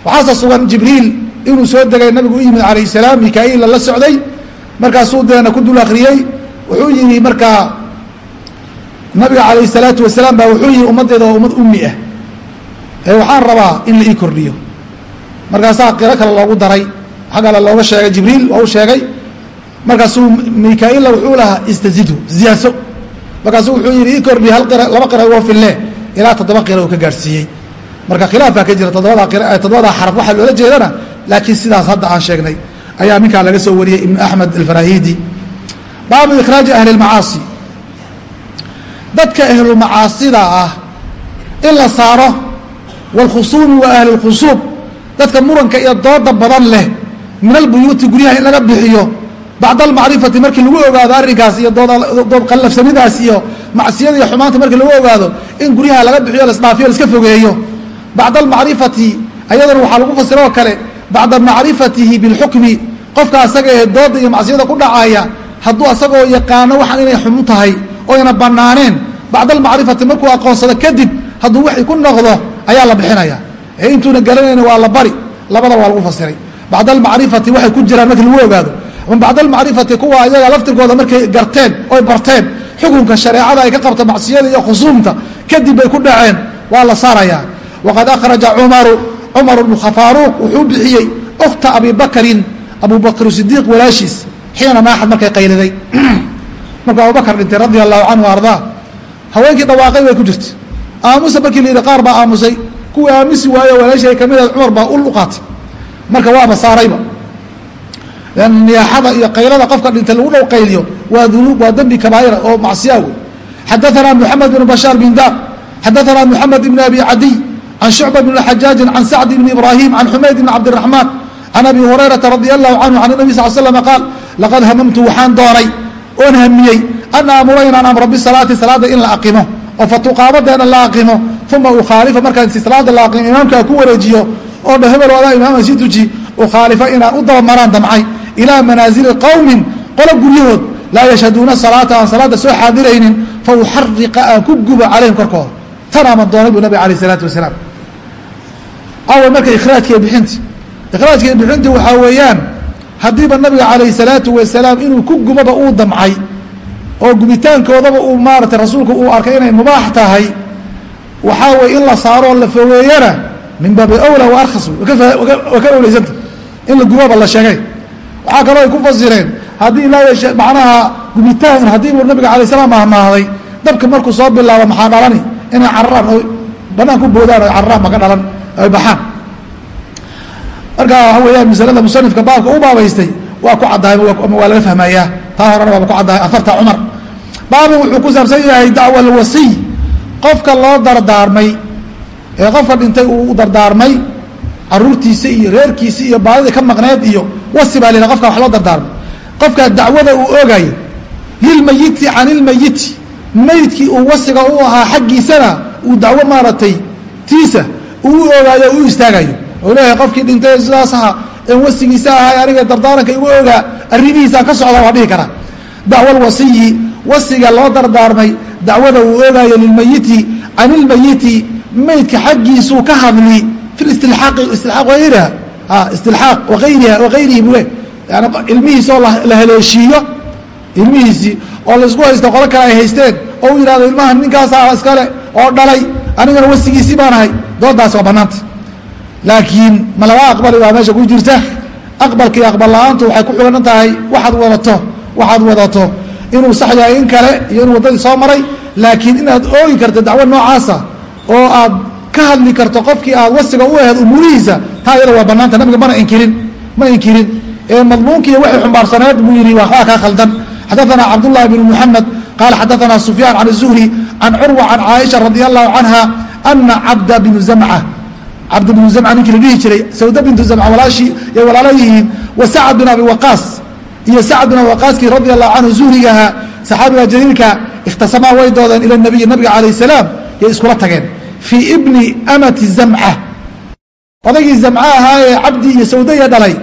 waxaase sugan jibriil inuu soo degay nabigu u yimid calayh salaam mikaa'iila la socday markaasuu deena ku dul akhriyey wuxuu yihi markaa nabiga calayh salaatu wasalaam baa wuxuu yihi ummaddeeda waa ummad ummi ah. Ee waxaan rabaa in la ii kordhiyo. Markaasaa qiro kale loogu daray. Xaggale looga sheegay jibriil waa u sheegay. Markaasuu mikaa'iila wuxuu lahaa istazidhu ziyaadso markaasuu wuxuu yihi ii kordhiyo hal qira laba qira uga fille ilaa toddoba qira uu ka gaarhsiiyey marka khilaaf baa ka jira toddobadaa qira toddobadaa xaraf waxaa loola jeedana laakiin sidaas hadda aan sheegnay ayaa ninkaa laga soo wariyey ibnu axmed alfarahidi. Baabu ikhraaji ahli lmacaasi dadka ahlulmacaasida ah in la saaro wاlkhusuumi wa ahli اlkhusuub dadka muranka iyo dooda badan leh min albuyuuti guryaha in laga bixiyo bacda almacrifati markii lagu ogaado arrinkaas iyo dood qallafsanidaas iyo macsiyada iyo xumaanta markii lagu ogaado in guryaha laga bixiyo lasdhaafiyo laska fogeeyo. Bacda almacrifati ayadana waxaa lagu fasiroo kale bacda macrifatihi bilxukmi. Qofka asaga ee dooda iyo macsiyada ku dhacaya hadduu asagoo yaqaano waxaan inay xun tahay oyna banaaneen bacda almacrifati markuu aqoonsado kadib hadduu waxay ku noqdo ayaa la bixinaya. Ee intuuna garanayna waa la bari. Labada waa lagu fasiray. Bacda almacrifati waxay ku jiraan markii lagu ogaado. Min bacd almacrifati kuwa ayaga laftirkooda markay garteen oy barteen xukunka shareecada ay ka qabta macsiyada iyo khusuumta kadib bay ku dhaceen. Waa la saarayaa. Waqad akhraja cumaru cumar bnu khafaaruuq wuxuu bixiyey ukhta abi bakrin abu bakr sidiiq walaashiis xiina naaxad markay qayliday. Markuu abubakar dhintay radia allahu canhu ardaa haweenkii dhawaaqay way ku jirta aamusa markii la yidhi qaar baa aamusay kuwii aamusi waayo walaashay ka mid ahayd cumar baa ul u qaatay. Marka waaba saarayba. Niyaaxada iyo qaylada qofka dhintay lagu dhow qayliyo waa dunuub waa dembi kabaa'ira oo macsiyaa wey xadaثana moxamed bn bashaar bin dar xadaثana moxamed ibn abi cadiy can shucba bn xajaaji can sacd bn ibrahim can xumayd bn cabdiraxmaan can abi hurayrata radi allahu canhu can nabi sal slm qaal laqad hamamtu waxaan doonay oon hamiyey an aamura inaan amro bisalaati salaada in la aqimo oo fatuqaamadeena la aqimo uma ukhaalifa markaan si salaada la aqimo imaamkaa ku wareejiyo oo dha hebel wadaa imaama si tuji ukhaalifa inaan u dabamaraan damcay ilaa manaasili qowmin qolo guryahood laa yashhaduuna salaata aan salaada soo xaadiraynin fa uxariqa aan ku gubo calayhim korkooda tanaaman doonay buu nabig alayh isalaatu wasalaam awal marka ikhraajkiiyo bixinti. Ikhraajkiiyo bixinti waxaa weeyaan haddiiba nabiga calayh salaatu wasalaam inuu ku gubaba uu damcay oo gubitaankoodaba uu maaratay rasuulku uu arkay inay mubaax tahay waxaa weye in la saaroo la fogeeyana min baabi awla wa arkhas waa ka owleysanta in la gubaba la sheegay. Waxaa kaloo ay ku fasireen haddii laa macnaha gubitaan haddii buu nabiga alay slam mahmahday dabka markuu soo bilaabo maxaa dhalani inay cararaan oo banaan ku boodaan o cararaan ba ka dhalan ay baxaan marka waxa weeyaan masalada musanifka baabka u baabaystay waa ku caddahay waa laga fahmayaa. Taa horena waaba ku caddahay afarta cumar. Baabin wuxuu ku saabsan yahay dacwa alwasiy. Qofka loo dardaarmay ee qofka dhintay uu dardaarmay caruurtiisa iyo reerkiisa iyo baadida ka maqneed iyo wasi baa la qofka wax loo dardaarmay. Qofka dacwada uu oogayo lilmayiti can ilmayiti maydkii uu wasiga u ahaa xaggiisana uu dacwo maaragtay tiisa uu u oogaayo o u istaagayo. Oo leeyahay qofkii dhintay sidaas aha en wasigiisa ahay aniga dardaaranka igu ogaa arrimihiisaan ka socda waa dhihi karaa dacwa alwasiyi wasiga loo dardaarmay dacwada uu oogaayo lilmayiti can ilmayiti maydka xaggiisuu ka hadli fi istilaqi istilaaq wayriha istilxaaq waayriha waayrihi bule yani ilmihiisi oo la haleeshiiyo ilmihiisii oo la isku haysto qolo kale ay haysteen oo u yidhahdo ilmaha ninkaasa iskale oo dhalay anigana wasigiisii baan ahay doodaas waa banaanta laakiin ma laga aqbali baa meesha ku jirta aqbalka iyo aqbal la-aantu waxay ku xilan tahay waxaad wadato waxaad wadato inuu sax yahay in kale iyo inuu waddadii soo maray laakiin inaad oogi karto dacwo noocaasa oo aad ka hadli karto qofkii aad wasiga u aheed umuurihiisa taa iyada waa banaanta nabiga mana inkirin ma inkirin ee madmuunkiiyo waxay xumbaarsaneed buu yidhi waxbaa kaa khaldan xadaثana cabduلlahi bn mحamed qaala xadaثana sufyaan can الzuhri can curwa can caaisha radi allahu canha ana cabda bnu zamca cabd bnu zamca ninkii la dhihi jiray sawda bintu zamca walaashii yay walaalo yihiin wa sacad bin abi waqaas iyo sacad bin abi waqaaskii radi allahu canhu zuhrigaha saxaabiga jaliilka ikhtasamaa way doodeen ila nabiyi nabiga calayh salaam yay iskula tageen fii ibni amati zamca odaygii zamca ahaa ee cabdi iyo sawdaya dhalay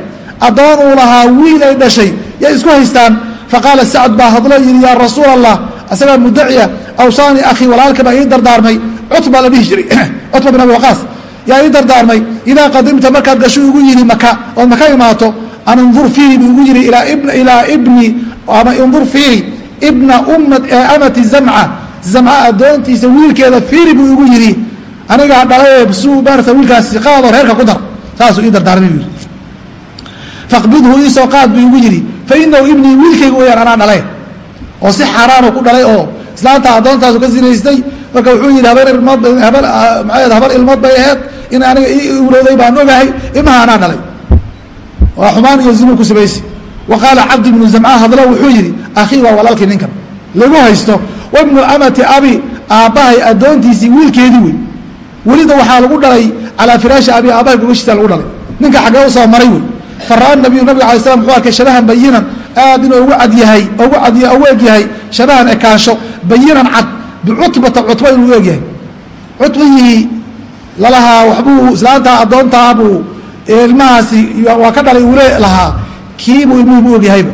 addoon uu lahaa wiil ay dhashay yay isku haystaan faqaala sacd baa hadlo yidhi yaa rasuul allah asagaa mudaciya awsaani akhii walaalka baa ii dardaarmay cutba la dhihi jiray. Cutba bin abi waqaas. Yaa ii dardaarmay idaa qadimta markaad gasho igu yidhi maka ood maka imaato an indur fiiri buu igu yidhi ilaa ibni ama indur fiiri ibna amati zamca. Zamca addoontiisa wiilkeeda fiiri buu igu yidhi anigaa dhalay suu maarata wiilkaasi qaadoo reerka ku dar. Saasuu ii dardaarmay buu yidhi. Faqbidhu iisoo qaad buu igu yidhi fainahu ibnii wiilkayga weyaan anaa dhale oo si xaaraanu ku dhalay oo islaanta addoontaasu ka sinaystay marka wuxuu yidhi habar ilmood habar ilmood bay aheed in aniga ii ulowday baan ogahay ilmaha anaa dhalay waa xumaan iyo zinu ku samaysi wa cabdi bnu zamca hadlo wuxuu yidhi akhii waa walaalkii ninkan. Lagu haysto wabnu amati abi aabbahay addoontiisii wiilkeedii wey welida waxaa lagu dhalay calaa firaashi abi aabbahay gogashiisa lagu dhalay. Ninka xaggee u soo maray wey fara'a nabiyu nabiga alay slam muxuu arkay shabahan bayinan aad inuu ugu cad yahay ugu cad ugu eg yahay shabahan ekaansho bayinan cad bicutbata cutba inuu u eg yahay. Cutbihii lalahaa waxbuu islaantaa addoontaabuu ilmahaasi waa ka dhalay uu le lahaa kiibuu ilmuhu u ogyahayba.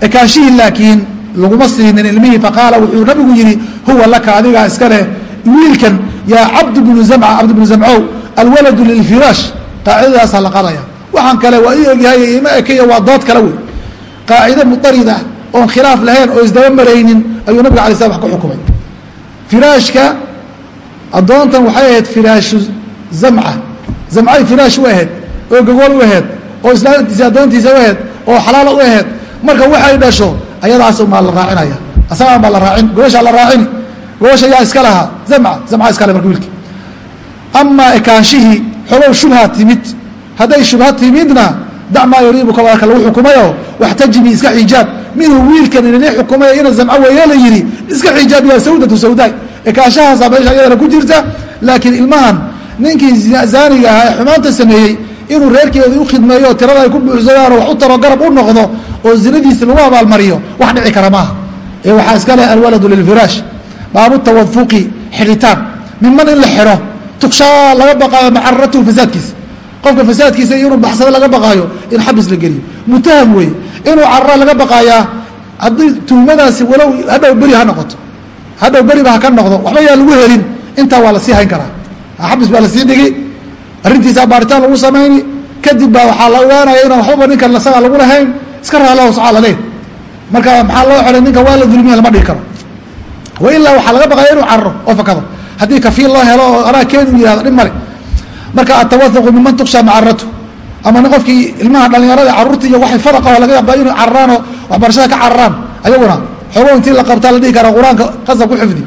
Ekaanshihii laakiin laguma siinin ilmihii faqaala wuxuu nabigu yidhi huwa laka adigaa iska leh wiilkan yaa cabdu bnu zamca cabd bnu zamcow alwaladu lilfiraash qaacidadaasaa la qadaya waxaan kale waa ii ogyahay ima ekeyo waa dood kale wey. Qaacide mutarida oon khilaaf lahayn oo isdaba maraynin ayuu nabiga alay slam wax ku xukumay firaashka addoontan waxay ahayd firaashu zamca. Zamcay firaash u ahayd oo gogol u ahayd oo islaantiisa addoontiisa u ahayd oo xalaala u ahayd. Marka waxay dhasho ayadaas maa la raacinaya. Asagaan baa la raacin gobashaa la raacini. Gobasha yaa iska lahaa zamca zamca iskale marka wiilki. Amaa ekaanshihii xogow shubha timid. Hadday shubha timidna dac maa yuriibuka waa ka lagu xukumayo waxtajibi iska xijaab. Minhu wiilkan inini xukumay ina zamco weeye la yidhi iska xijaab yaa sawdatu sawdaay. Ekaanshahaasa meesha iyadana ku jirta laakiin ilmahan ninkii zaaniga ahaa ee xumaanta sameeyey inuu reerkeedii u khidmeeyo tirada ay ku buuxsadaan oo wax u taro garab u noqdo oo zinadiisa lagu abaalmariyo wax dhici kara maaha. Ee waxaa iska leh alwaladu lilfiraash baabu tawafuqi xidhitaan miman in la xidho tugshaa laga baqaayo macaratuhu fasaadkiisa qofka fasaadkiisa inuu baxsado laga baqaayo in xabis la geliyo. Mutaham weeye inuu carara laga baqaayaa haddii tuhmadaasi walow hadhow beri ha noqoto hadhow beriba ha ka noqdo waxba yaa lagu helin intaa waa la sii hayn karaa. Xabis baa la sii dhigi arrintiisaa baaritaan lagu samayni kadib baa waxaa la ogaanaya inaan waxbaba ninkan isagaa lagu lahayn iska raalaho socaa la leeh marka maxaa loo xidhay ninka waa la dulmiya lama dhihi karo. Wa ilaa waxaa laga baqaya inuu cararo oo fakado. Haddii kafiil loo helo oo anaa keeni yihahdo dhib male marka atawahuqu miman tuksha macaratu ama nin qofkii ilmaha dhalinyarada carruurta iyo waxay faraqaho laga yaaba inuu cararaanoo waxbarashada ka cararaan ayaguna xoogo intii la qabtaa la dhihi karaa qur'aanka qasab ku xifdi.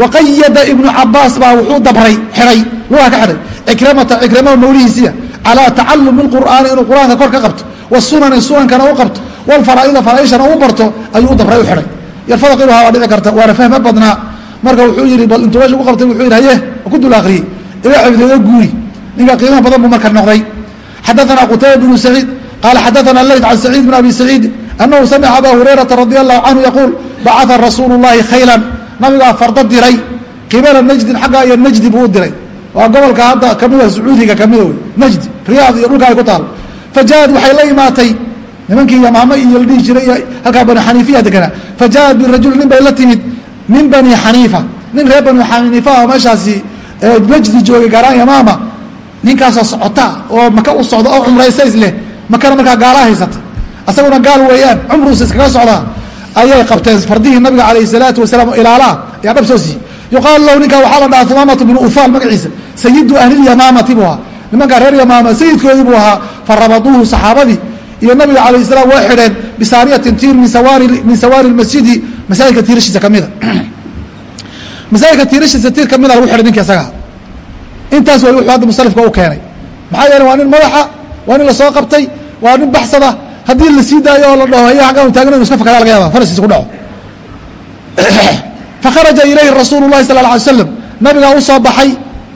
Waqayada ibnu cabaas baa wuxuu dabray xihay lugaha ka xidhay cikramata cikrama mawlihiisiya. Calaa tacalumi qur'aani inuu qur'aanka kor ka qabto. Wasunani sunankana u qabto. Walfaraaida faraaishana u barto ayuu u dabray u xidhay yarfadaqiluhaa waa dhici karta waana fahmo badnaa. Marka wuxuu yihi bal intuu meesha ku qabtay wuxuu yidhi haye ku dul akriyey iga xifdiy iga guuri ninka qiimaha badan buu marka noqday. Xadaana qutayba bnu saciid qaala xadaana layd can saciid bn abi saciid annahu samica abaa hurayrata radi allahu canhu yaquul bacaa rasuulu llahi khaylan. Nabigaa farda diray qibala najdin xaggaa iyo najdi buu u diray. Waa gobolka hadda kamida ah sacuudiga kamida ah wey najdi riyaad iyo dhulka ay ku taalo fajaad waxay la imaatay nimankii yamaamo iyo la dhihi jiray iyo halkaa banu xaniifiya deganaa. Fajaad birajul nin bay la timid min bani xaniifa. Nin reer banu xaniifa oo meeshaasi eh, najdi joogay gaaraan yamaama ninkaasoo socota oo maka u socda oo cumraysays leh makana markaa gaalaa haysata. Asaguna gaal weeyaan cumruusa iskaga socdaa. Ayay qabteen fardihii nabiga calayh salaatu wasalaam ilaalaa ayaa dhab soo siiyey. Yuqaalu lahu ninkaa waxaa la dhahaa humaamatu bnu ufaal magaciisa sayidu ahlilyamaamati buu ahaa. Nimankaa reer yamaama sayidkoodii buu ahaa farabaduuhu saxaabadii. Iyo nabiga calayh salaam waa xidheen bisaariyatin tiir min sawaari masjidi masaajidka tiirashiisa kamida masaajidka tiirashiisa tiir kamida lagu xidhay ninki isagaa intaas way wuxuu hadda musalifka u keenay. Maxaa yeele waa nin madaxa waa nin la soo qabtay waa nin baxsada. Haddii la sii daayo oo la dhaho haya aggan taagna inu iska fakada laga yaaba farasiisa ku dhaco. Fakharaja ilayhi rasuulu llahi sala lla alay slam nabigaa u soo baxay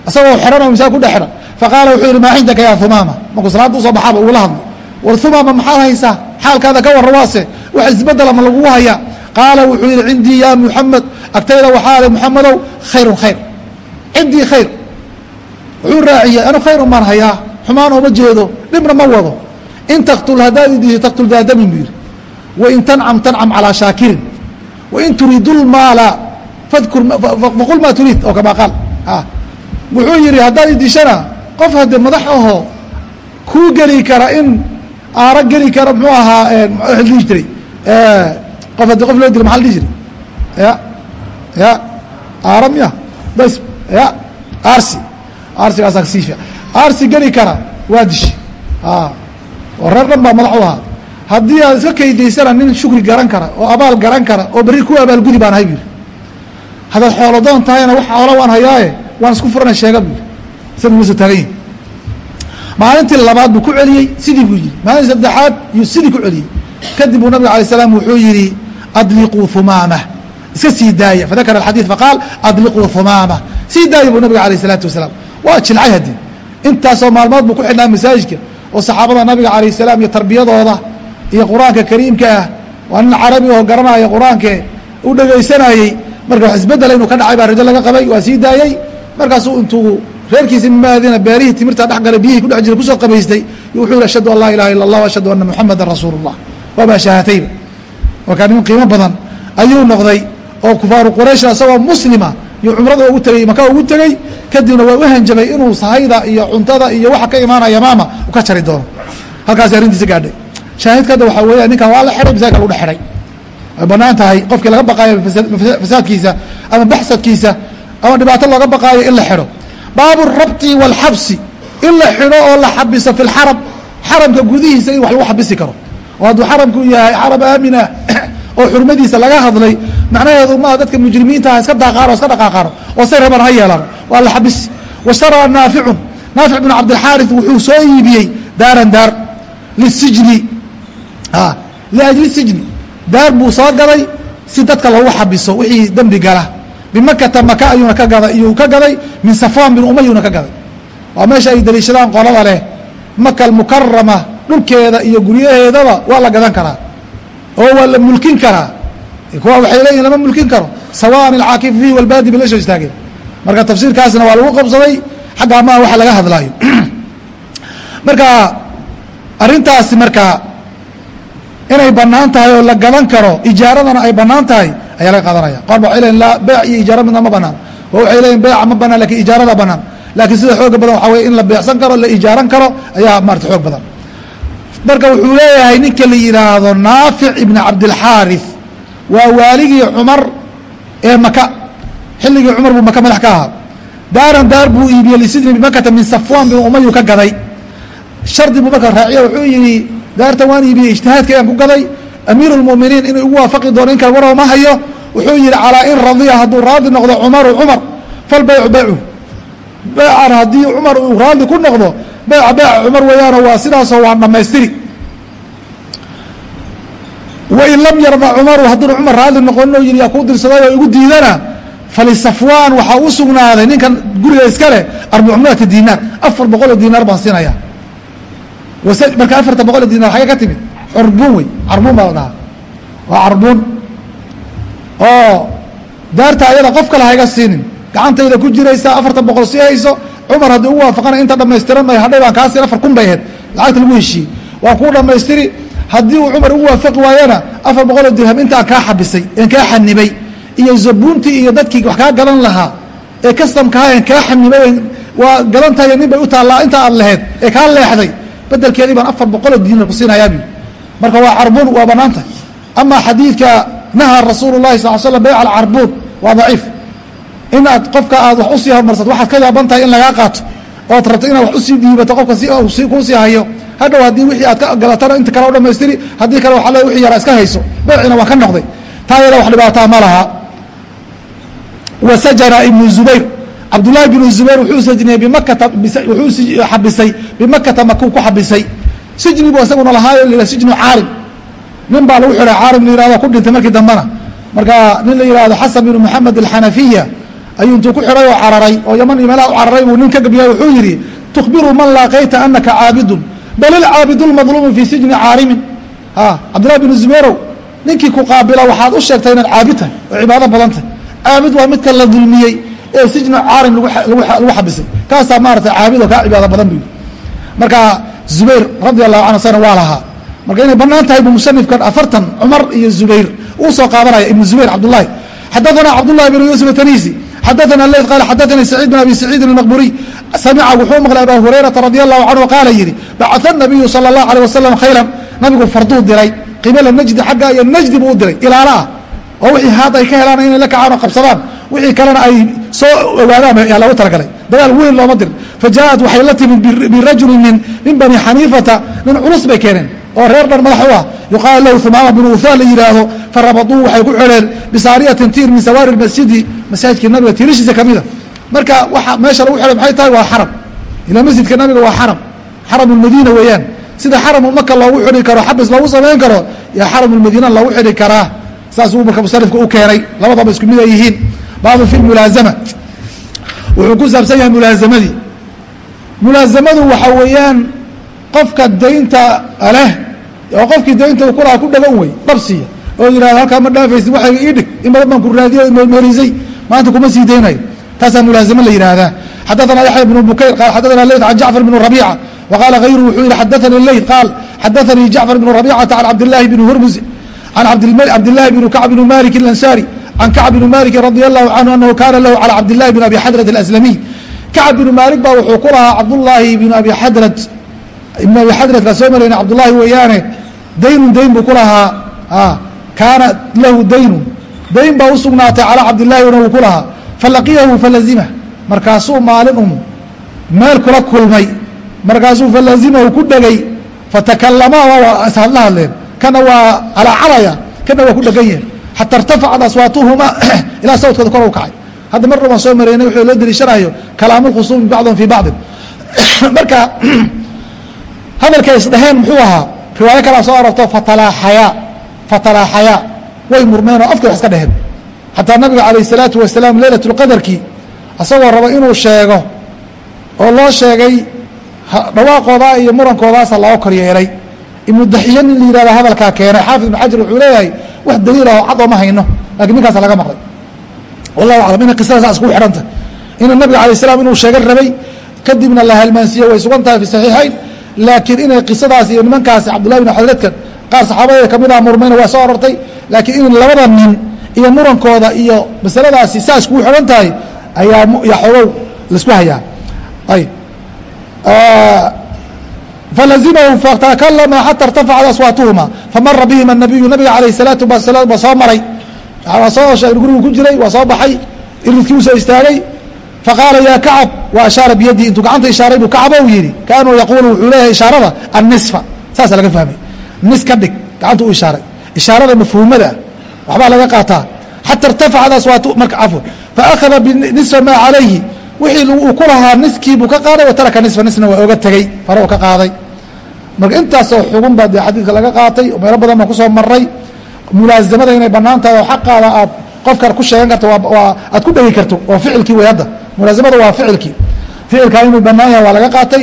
isagoo xihan oo misaal ku dhex xihan faqaala wuxuu yihi maa cindaka ya humaama markuu salaadda u soo baxaaba ugula hadlo war humaama maxaad haysaa? Xaalkaada ka warra waase. Wax isbedela ma lagugu hayaa qaala wuxuu yihi cindii ya muxamed agtayda waxaa le muxamedow khayrun khayr. Cindii khayr wuxuu raaciyey anu khayr umaan hayaa xumaan ooma jeedo dhibna ma wado. In taktul haddaad idisho taktul daadamin buu yidhi. Wain tancam tancam calaa shaakirin. Wain turiidu lmaala faqul maa turiid oo kamaa qaal. Wuxuu yidhi haddaad idishana qof hadde madax ahoo kuu geli kara in aara geli kara muxuu ahaa wa dhihi jiray. Qof haddi qof loo dila maxa la dhihi jiray? Ya ya aara miya bas ya arsi arsigaasaa ka sii fiican. Arsi geli kara waa dishi reer dhan baa madax u ahaa. Haddii aad iska kaydaysana nin shukri garan kara oo abaal garan kara oo berri ku abaalgudi baan ahay bu haddaad xoolodoon tahayna wax xoola waan hayaaye waan isku furana sheega bu taagan yihiin maalintii labaad buu ku celiyey sidii buu yidhi. Maalintii saddexaad yuu sidii ku celiyey. Kadib buu nabiga alay slam wuxuu yidhi adliquu humaama iska sii daaya. Fadakara alxadiid faqaal adliquu humaama sii daaya buu nabiga alayh isalaatu wasalaam waa jilcay haddii intaasoo maalmood buu ku xidhnaa masaajidka oo saxaabada nabiga calayh salaam iyo tarbiyadooda iyo qur'aanka kariimka ah. Waa nin carabi oo garanaya qur'aanke u dhegaysanayey marka wax isbedela inuu ka dhacay baa rajo laga qabay waa sii daayey markaasuu intuu reerkiisi maadina beerihii timirta dhex galay biyihii kudhex jiray ku soo qabaystay wuxuu yihi ashhadu an laa ilaha illa allah ashhadu anna muxamadan rasuulu اllah waabaa shaahatayba markaa nin qiimo badan ayuu noqday oo kufaaru quraysha isagoo muslima yuu cumrada ugu tegey maka ugu tegey kadibna waa u hanjabay inuu sahayda iyo cuntada iyo waxa ka imaanaya maama u ka jari doono. Halkaasi arrintiisa gaadhay. Shaahidka hadda waxaa weeya ninkan waa la xidhay masaajidka lagu dhex xidhay way bannaan tahay qofkii laga baqaayo fasaadkiisa ama baxsadkiisa ama dhibaato looga baqaayo in la xidho baabu rabti wاlxabsi in la xidho oo la xabiso fi lxaram xaramka gudihiisa in wax lagu xabisi karo. Oo hadduu xaramku yahay xaram aaminah oo xurmadiisa laga hadlay macnaheedu maa dadka mujrimiinta ha iska daaqaano iska dhaqaaqaano oo say rabaan ha yeelaan waa la xabisi washtaraa naaficun naafic bn cabdilxaarith wuxuu soo iibiyey daaran daar lisijni liajli sijni. Daar buu soo gaday si dadka lagu xabiso wixii dembi gala. Bimakata maka ayuuna ka gaday iyuu ka gaday. Min safwan bin umayuna ka gaday. Waa meesha ay daliishadaan qolada leh. Maka almukarama dhulkeeda iyo guryaheedaba waa la gadan karaa oo waa la mulkin karaa. Kuwa waxay leeyihiin lama mulkin karo. Sawaan alcaakif fihi walbaadi bay la soo istaageen marka tafsiirkaasna waa lagu qabsaday xagga amaha waxa laga hadlaayo. Marka arrintaasi marka inay bannaan tahay oo la gadan karo ijaaradana ay bannaan tahay ayaa laga qaadanaya. Qaar ba waxay leyin la beec iyo ijaara midna ma banaan oo waxay leeyihiin beeca ma banaan laakiin ijaarada banaan laakiin sida xooga badan waxaa weye in la beecsan karo la ijaaran karo ayaa maarata xoog badan marka wuxuu leeyahay ninka la yidhaahdo naafic ibni cabdilxaarith waa waaligii cumar ee maka xilligii cumar buu maka madax ka ahaa. Daaran daar buu iibiyey lisidni bimakata min safwan bin umayu ka gaday. Shardi buu marka raaciya wuxuu yihi daartan waan iibiyey ijtihaadkayaan ku gaday. Amiiru lmuminiin inuu igu waafaqi doono in waroo ma hayo. Wuxuu yihi calaa in radiya hadduu raadi noqdo cumaru cumar falbaycu baycu beecan haddii cumar uu raadi ku noqdo beeca beeca cumar weeyaano waa sidaasoo waan dhammaystiri wain lam yarda cumaru hadduuna cumar raali noqonin oo yihi yaa kuu dirsaday oo igu diidana. Falisafwaan waxaa u sugnaaday ninkan guriga iska leh arbacumiati dinaar afar boqol oo dinaar baan siinaya marka afarta boqol oo dinaar xagee ka timid. Curbuun wey carbuun baa la waa carbuun. Oo daarta ayada qof kale hayga siinin. Gacantayda ku jiraysa afartan boqol sii hayso cumar haddii ugu waafaqana inta dhamaystiran may hadhay baan kaa siin afar kun bay ahayd. Lacagta lagu heshiiyey. Waa kuu dhammaystiri haddii uu cumar ugu waafaqi waayana afar boqoloo dirham intaan kaa xabisay een kaa xanibay iyo zabuuntii iyo dadkii wax kaa gadan lahaa ee kastamkaha en kaa xanibay waa gadan tahay nin bay u taallaa inta aad laheyd ee kaa leexday. Bedelkeedii baan afar boqoloo diinar ku siinayaab marka waa carbuun waa banaanta ama xadiidka nahaa rasuulu lahi sal slam bayc alcarbuun waa daciif inaad qofka aad wax u sii hormarsato waxaad ka yaaban tahay in lagaa qaato ood rabto inaad wax u sii dhiibato qofka si kuusii hayo. Hadhow haddii wixii aad ka galatana inta kale o dhamaystiri haddii kale waa le wixii yaraa iska hayso. Beecina waa ka noqday. Taa yada wax dhibaataa ma laha. Wa sajara ibnu zubayr. Cabdullaahi bnu zubayr wuxuu sajniyey bimakata wuxuu xabisay. Bimakata makuu ku xabisay. Sijni buu isaguna lahaayo la sijnu caarim. Nin baa lagu xidhay caarim la yihahdo ku dhintay markii dambena. Marka nin la yihahdo xasan binu moxamed alxanafiya ayuu intuu ku xidhay oo cararay oo yaman meelaha u cararay buu nin ka gabyay wuxuu yidhi tukhbiru man laaqayta anaka caabidun bal ilcaabidu lmadluumu fii sijni caarimin. Cabdillahi binu zubayrow ninkii ku qaabila waxaad u sheegtay inaad caabid tahay oo cibaado badan tahay. Caabid waa midka la dulmiyey ee sijnu caarim lagu xabisay. Kaasaa maarata caabid oo kaa cibaado badan bu marka zubayr radi allahu canhu sana waa lahaa. Marka inay bannaan tahay bu musanifkan afartan cumar iyo zubayr uu soo qaadanaya ibnu zubayr cabdullahi. Xadaثana cabdullahi bn yuusuf atanisi xadaana ley qaal xadaanii saciid bin abi saciidin almaqburiy samica wuxuu maqlay abaa hurayrata radi allahu canhu qaala yidhi bacaa nabiyu sala allahu aleyh wasalam khaylan nabigu farduu diray qibala najdi xagga iyo najdi buu u diray ilaala ah oo wixii haad ay ka helaan inay la kacaan oo qabsadaan wixii kalena ay soo ogaadaan loogu talagalay dagaal weyn looma dirin fa jaaءat waxay la timid birajuli min min bani xaniifata nin culus bay keeneen oo reer dhan madax u ah. Yuqaalu lahu humaama binu uhaan la yidhaahdo farabaduu waxay ku xidheen bisaariyatin tiir min sawaari masjidi masaajidkii nabiga tiirishiisa kamida marka waxa meesha lagu xidhay maxay tahay? Waa xaram. Ila masjidka nabiga waa xaram. Xaram lmadiina weeyaan. Sida xaramu maka loogu xidhi karo xabis loogu samayn karo yaa xaram lmadiina loogu xidhi karaa. Saasuu marka musanifka u keenay. Labadaba isku mid ay yihiin. Baabu fi mulaazama. Wuxuu ku saabsan yahay mulaazamadii. Mulaasamadu waxa weeyaan qofka daynta leh oo qofkii daynta u ku dhagan wey dhabsiya oo yidhahdo halkaa ma dhaafaysid waxayga ii dhig in baan ku raadiyey merisay maanta kuma sii daynayo. Taasaa mulaasamo la yidhaahdaa. Xadaana yaxya bnu bukayr qaal xadaana leyt can jacfar bnu rabiica. Wa qaala wuxuu yidhi xadaanii leyt qaal xadaanii jacfar bnu rabicata can cabdilaahi bni hurmus can cabdilaahi bni kacb bni malik alansaari can kacb bni malikin radi allahu canhu anahu kaana lahu cala cabdilahi bni abi xadrat alaslamiy kacb bnu maalik baa wuxuu ku lahaa cabdulaahi bn abi xadrat ibn abi xadrat kaa soo marayna cabdulaahi weeyaane daynun dayn buu ku lahaa. Kaana lahu daynun dayn baa u sugnaatay calaa cabdillaahi una uu ku lahaa. Falaqiyahu falazimah markaasuu maalin un meel kula kulmay. Markaasuu falazimahu ku dhegay. Fatakalamaa waa ishadla hadleen. Kana waa calacalaya kana waa ku dhegan yahay. Xata irtafacad aswaatuhuma ilaa sawdkooda kor u kacay. Hadda mar baan soo mareynay wuxuu loo deliishanayo kalaamu lkhusuumi bacdun fii bacdin. Marka hadalkay isdheheen muxuu ahaa riwaayo kalaa soo arorto fatalaaxayaa fatalaaxayaa way murmeen oo afkay wax iska dheheen. Xataa nabiga calayh isalaatu wasalaam leylat lqadarkii asagoo raba inuu sheego oo loo sheegay dhawaaqoodaa iyo murankoodaasa loo kor yeelay. Ibnu daxiya nin la yihahda hadalkaa keenay. Xaafid ibnu xajar wuxuu leeyahay wax daliil aho cad oo ma hayno laakiin ninkaasa laga maqlay. Wallahu aclam inay qisada saa iskugu xidhantah ina nabiga alay slam inuu sheegan rabay kadibna la halmaansiiye way sugan tahay fi saxiixayn laakiin inay qisadaas iyo nimankaasi cabdullahi bin xadradkan qaar saxaabadee ka mid ah murmayna waa soo arortay laakiin in labada nin iyo murankooda iyo masaladaasi saa iskugu xidhan tahay ayaa yaa xoogow la isku hayaa. Ayb falazimahu fatakalama xata irtafacat aswaatuhuma famara bihima nabiyu nabiga alayh salaatu wasalaam waa soo maray. Waa soo gurigu ku jiray waa soo baxay iridkii u soo istaagay faqaala yaa kacab wa biyadii intuu gacanta ishaaray buu kacab u yidhi kaanuu yaquulu wuxuu leeyahay ishaarada annisfa saasa laga fahmay nis ka dhig gacanta u ishaaray ishaarada mafhuumada waxbaa laga qaataa xata irtafacat aswaatu marka cafwan faakhada binisfa maa calayhi wixii uu ku lahaa niskii buu ka qaaday wa taraka nisfa nisna waa oga tegey fara ka qaaday marka intaasoo xugun baa dee xadiidka laga qaatay meelo badan baan ku soo maray mulaasamada inay bannaan tahay oo xaqaada aad qofkan ku sheegan karto aad ku dhegi karto oo ficilkii way hadda mulaasamada waa ficilkii. Ficilkaa inuu banaan yahay waa laga qaatay.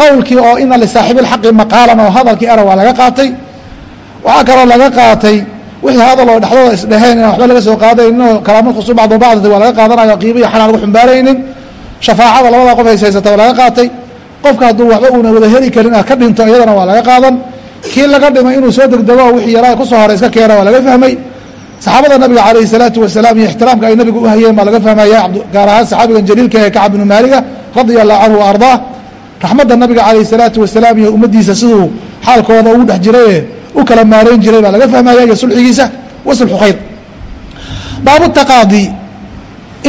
Qowlkii oo ina lisaaxibi lxaqi maqaalan oo hadalkii ara waa laga qaatay. Waxaa kaloo laga qaatay wixii hadal oo dhexdooda isdheheen inaan waxba laga soo qaadaynin oo kalaamulkhusuum bacdu bacdi waa laga qaadanayo qiimo iyo xanaan lagu xumbaaraynin. Shafaacada labada qof hays haysata waa laga qaatay. Qofka hadduu waxba uuna wada heli karin aad ka dhinto iyadana waa laga qaadan. Kii laga dhimay inuu soo degdego wixii yaraa ku soo hore iska keena waa laga fahmay saxaabada nabiga calayhi salaatu wasalaam iyo ixtiraamka ay nabiga u hayeen baa laga fahmaya gaar ahaan saxaabigan jaliilka ee kacab binu maaliga radia allahu canhu wa raxmadda nabiga calayhi salaatu wasalaam iyo ummaddiisa siduu xaalkooda ugu dhex jiraye u kala maarayn jiray baa laga fahmaya iyo sulxigiisa wa khayr. Baabu taqaadi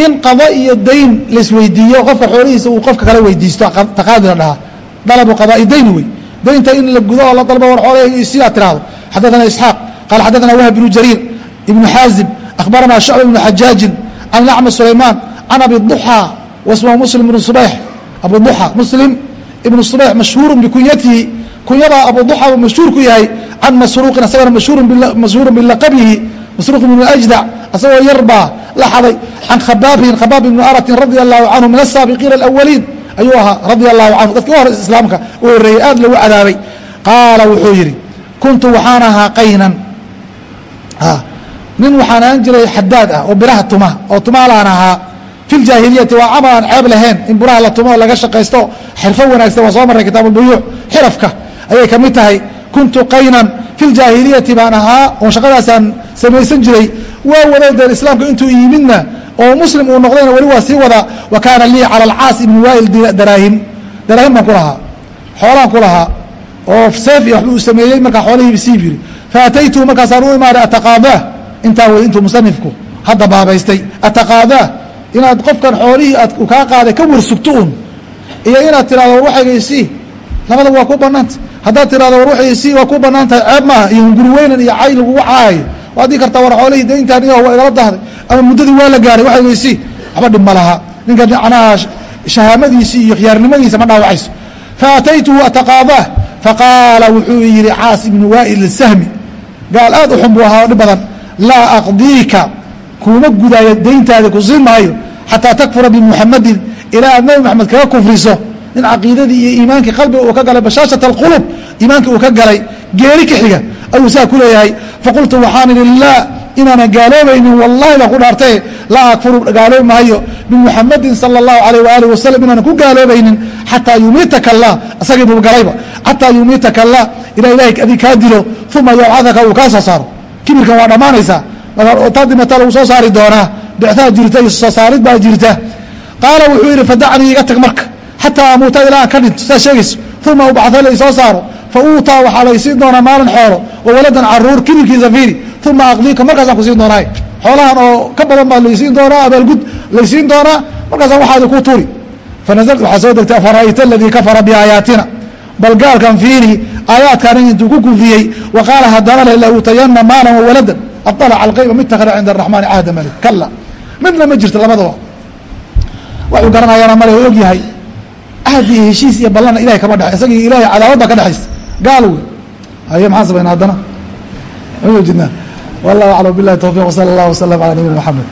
in qado iyo dayn laisweydiiyo qofka xoolihiisa uu qofka kale weydiisto taqaadi la dhahaa dalabu qadaai dayni wey. Daynta in la gudo oo la dalbo war xoole sidaa tirahdo xadaثana isxaaq qaala xadaثana wahb bnu jariir ibnu xaazim akhbarana shucba ibnu xajaajin can acma sulaymaan can abi duxى wasma muslim ibnu subayx abu duxa muslim ibnu subayx mashhuuru bikunyatihi kunyadaa abu duxa mashhuur ku yahay can masruuqin asagana mashhuuru bilaqabihi masruuq ibnu ajdac asagoo yar baa la xaday. Can khabaabin khabaab ibnu aratin radia allahu canhu min asaabiqiina alawaliin ayuu ahaa radia allahu canhu dadkii u hore islaamka u horreeyey aad lagu cadaabay. Qaala wuxuu yidhi kuntu waxaan ahaa qaynan nin waxaan ahaan jiray xadaad ah oo biraha tuma oo tumaalaan ahaa. Fi ljaahiliyati waa camal aan ceeb lahayn in buraha la tumo oo laga shaqaysto xirfo wanaagsan waa soo marray kitaab albuyuuc xirafka ayay ka mid tahay kuntu qaynan fi ljaahiliyati baan ahaa oo shaqadaasaan samaysan jiray. Waa waday dee islaamka intuu yimidna oo muslim uu noqdayna weli waa sii wadaa wa kaana lii cala alcaas ibni waa'il daraahim. Daraahim baan ku lahaa xoolaan ku lahaa oo seef iyo waxba uu sameeyey markaa xoolihiiba siib yiri faataytuhu markaasaan u imaaday ataqaadaa intaa wey intuu musanifku hadda baabaystay ataqaadaa inaad qofkan xoolihii aad kaa qaaday ka warsugto un iyo inaad tirahdo war waxaygaysii labadaba waa ku banaanta haddaad tirahdo war waxaysii waa ku bannaan tahay ceeb maaha iyo hunguri weynan iyo cay lagugu caayo waad dhii kartaa war xoolihii dayntaan iyo waa igala dahday. Ama muddadii waa la gaaray waxaygaysii waxba dhib ma laha. Ninka macnaha shahaamadiisii iyo khiyaarnimadiisa ma dhaawacayso. Faataytuhu ataqaadaa faqaala wuxuu yihi caas ibnu waa'il sahmi gaal aad u xun buu ahaa dhib badan laa aqdiika kuuma gudaayo dayntaada ku siin maayo xataa takfura bimuxamadin ilaa aad nabi maxamed kaga kufriso. In caqiidadii iyo iimaankii qalbiga uu ka galay bashaashat alqulub iimaankii uu ka galay geeri ka xiga ayuu saa ku leeyahay. Faqultu waxaan idhi laa inaanan gaaloobaynin wallahi baan ku dhaartaye laa akfuru gaaloobi maayo. Bimuxamadin sala allahu alayh waaalih wasalam inaanan ku gaaloobaynin xataa yumiitaka allah. Asagii buu galayba xataa yumiitaka allah ilaa ilahay adig kaa dilo uma yabcadaka uu kaa soo saaro kibirkan waa dhammaanaysaa taa dimata lagu soo saari doonaa? Bictaa jirta iyo soo saarid baa jirta. Qaala wuxuu yidhi fadacnii iga tag marka. Xataa amuuta ilaa ka dhinto saa sheegayso uma ubacثa la isoo saaro. Fa uutaa waxaa laysiin doonaa maalin xoolo wa waladan carruur kibirkiisa fiiri. Uma aqdiika markaasaan kusiin doonaa xoolahan oo ka badan baa laysiin doonaa abaalgud laysiin doonaa. Markaasaan waxaadi ku fanazlt waxaa soo degtay afara'ayta aladii kafara biaayaatina bal gaalkan fiiri aayaadkan intuu ku kufriyey wa qaala haddana le lautayana maalan wawaladan aطalaca alqayba mitakada cinda araxmaani cahda malik kala midna ma jirto labadaba. Waxuu garanayaana male og yahay ahdi iyo heshiis iyo ballana ilahay kama dhexe isagii ilahay cadaawad baa ka dhexaysa gaal wey haye maxaan samayna haddana? Jidnaa wallahu aclam. Bilahi tawfiq wsala allah wasalam ala nabiyina maxamed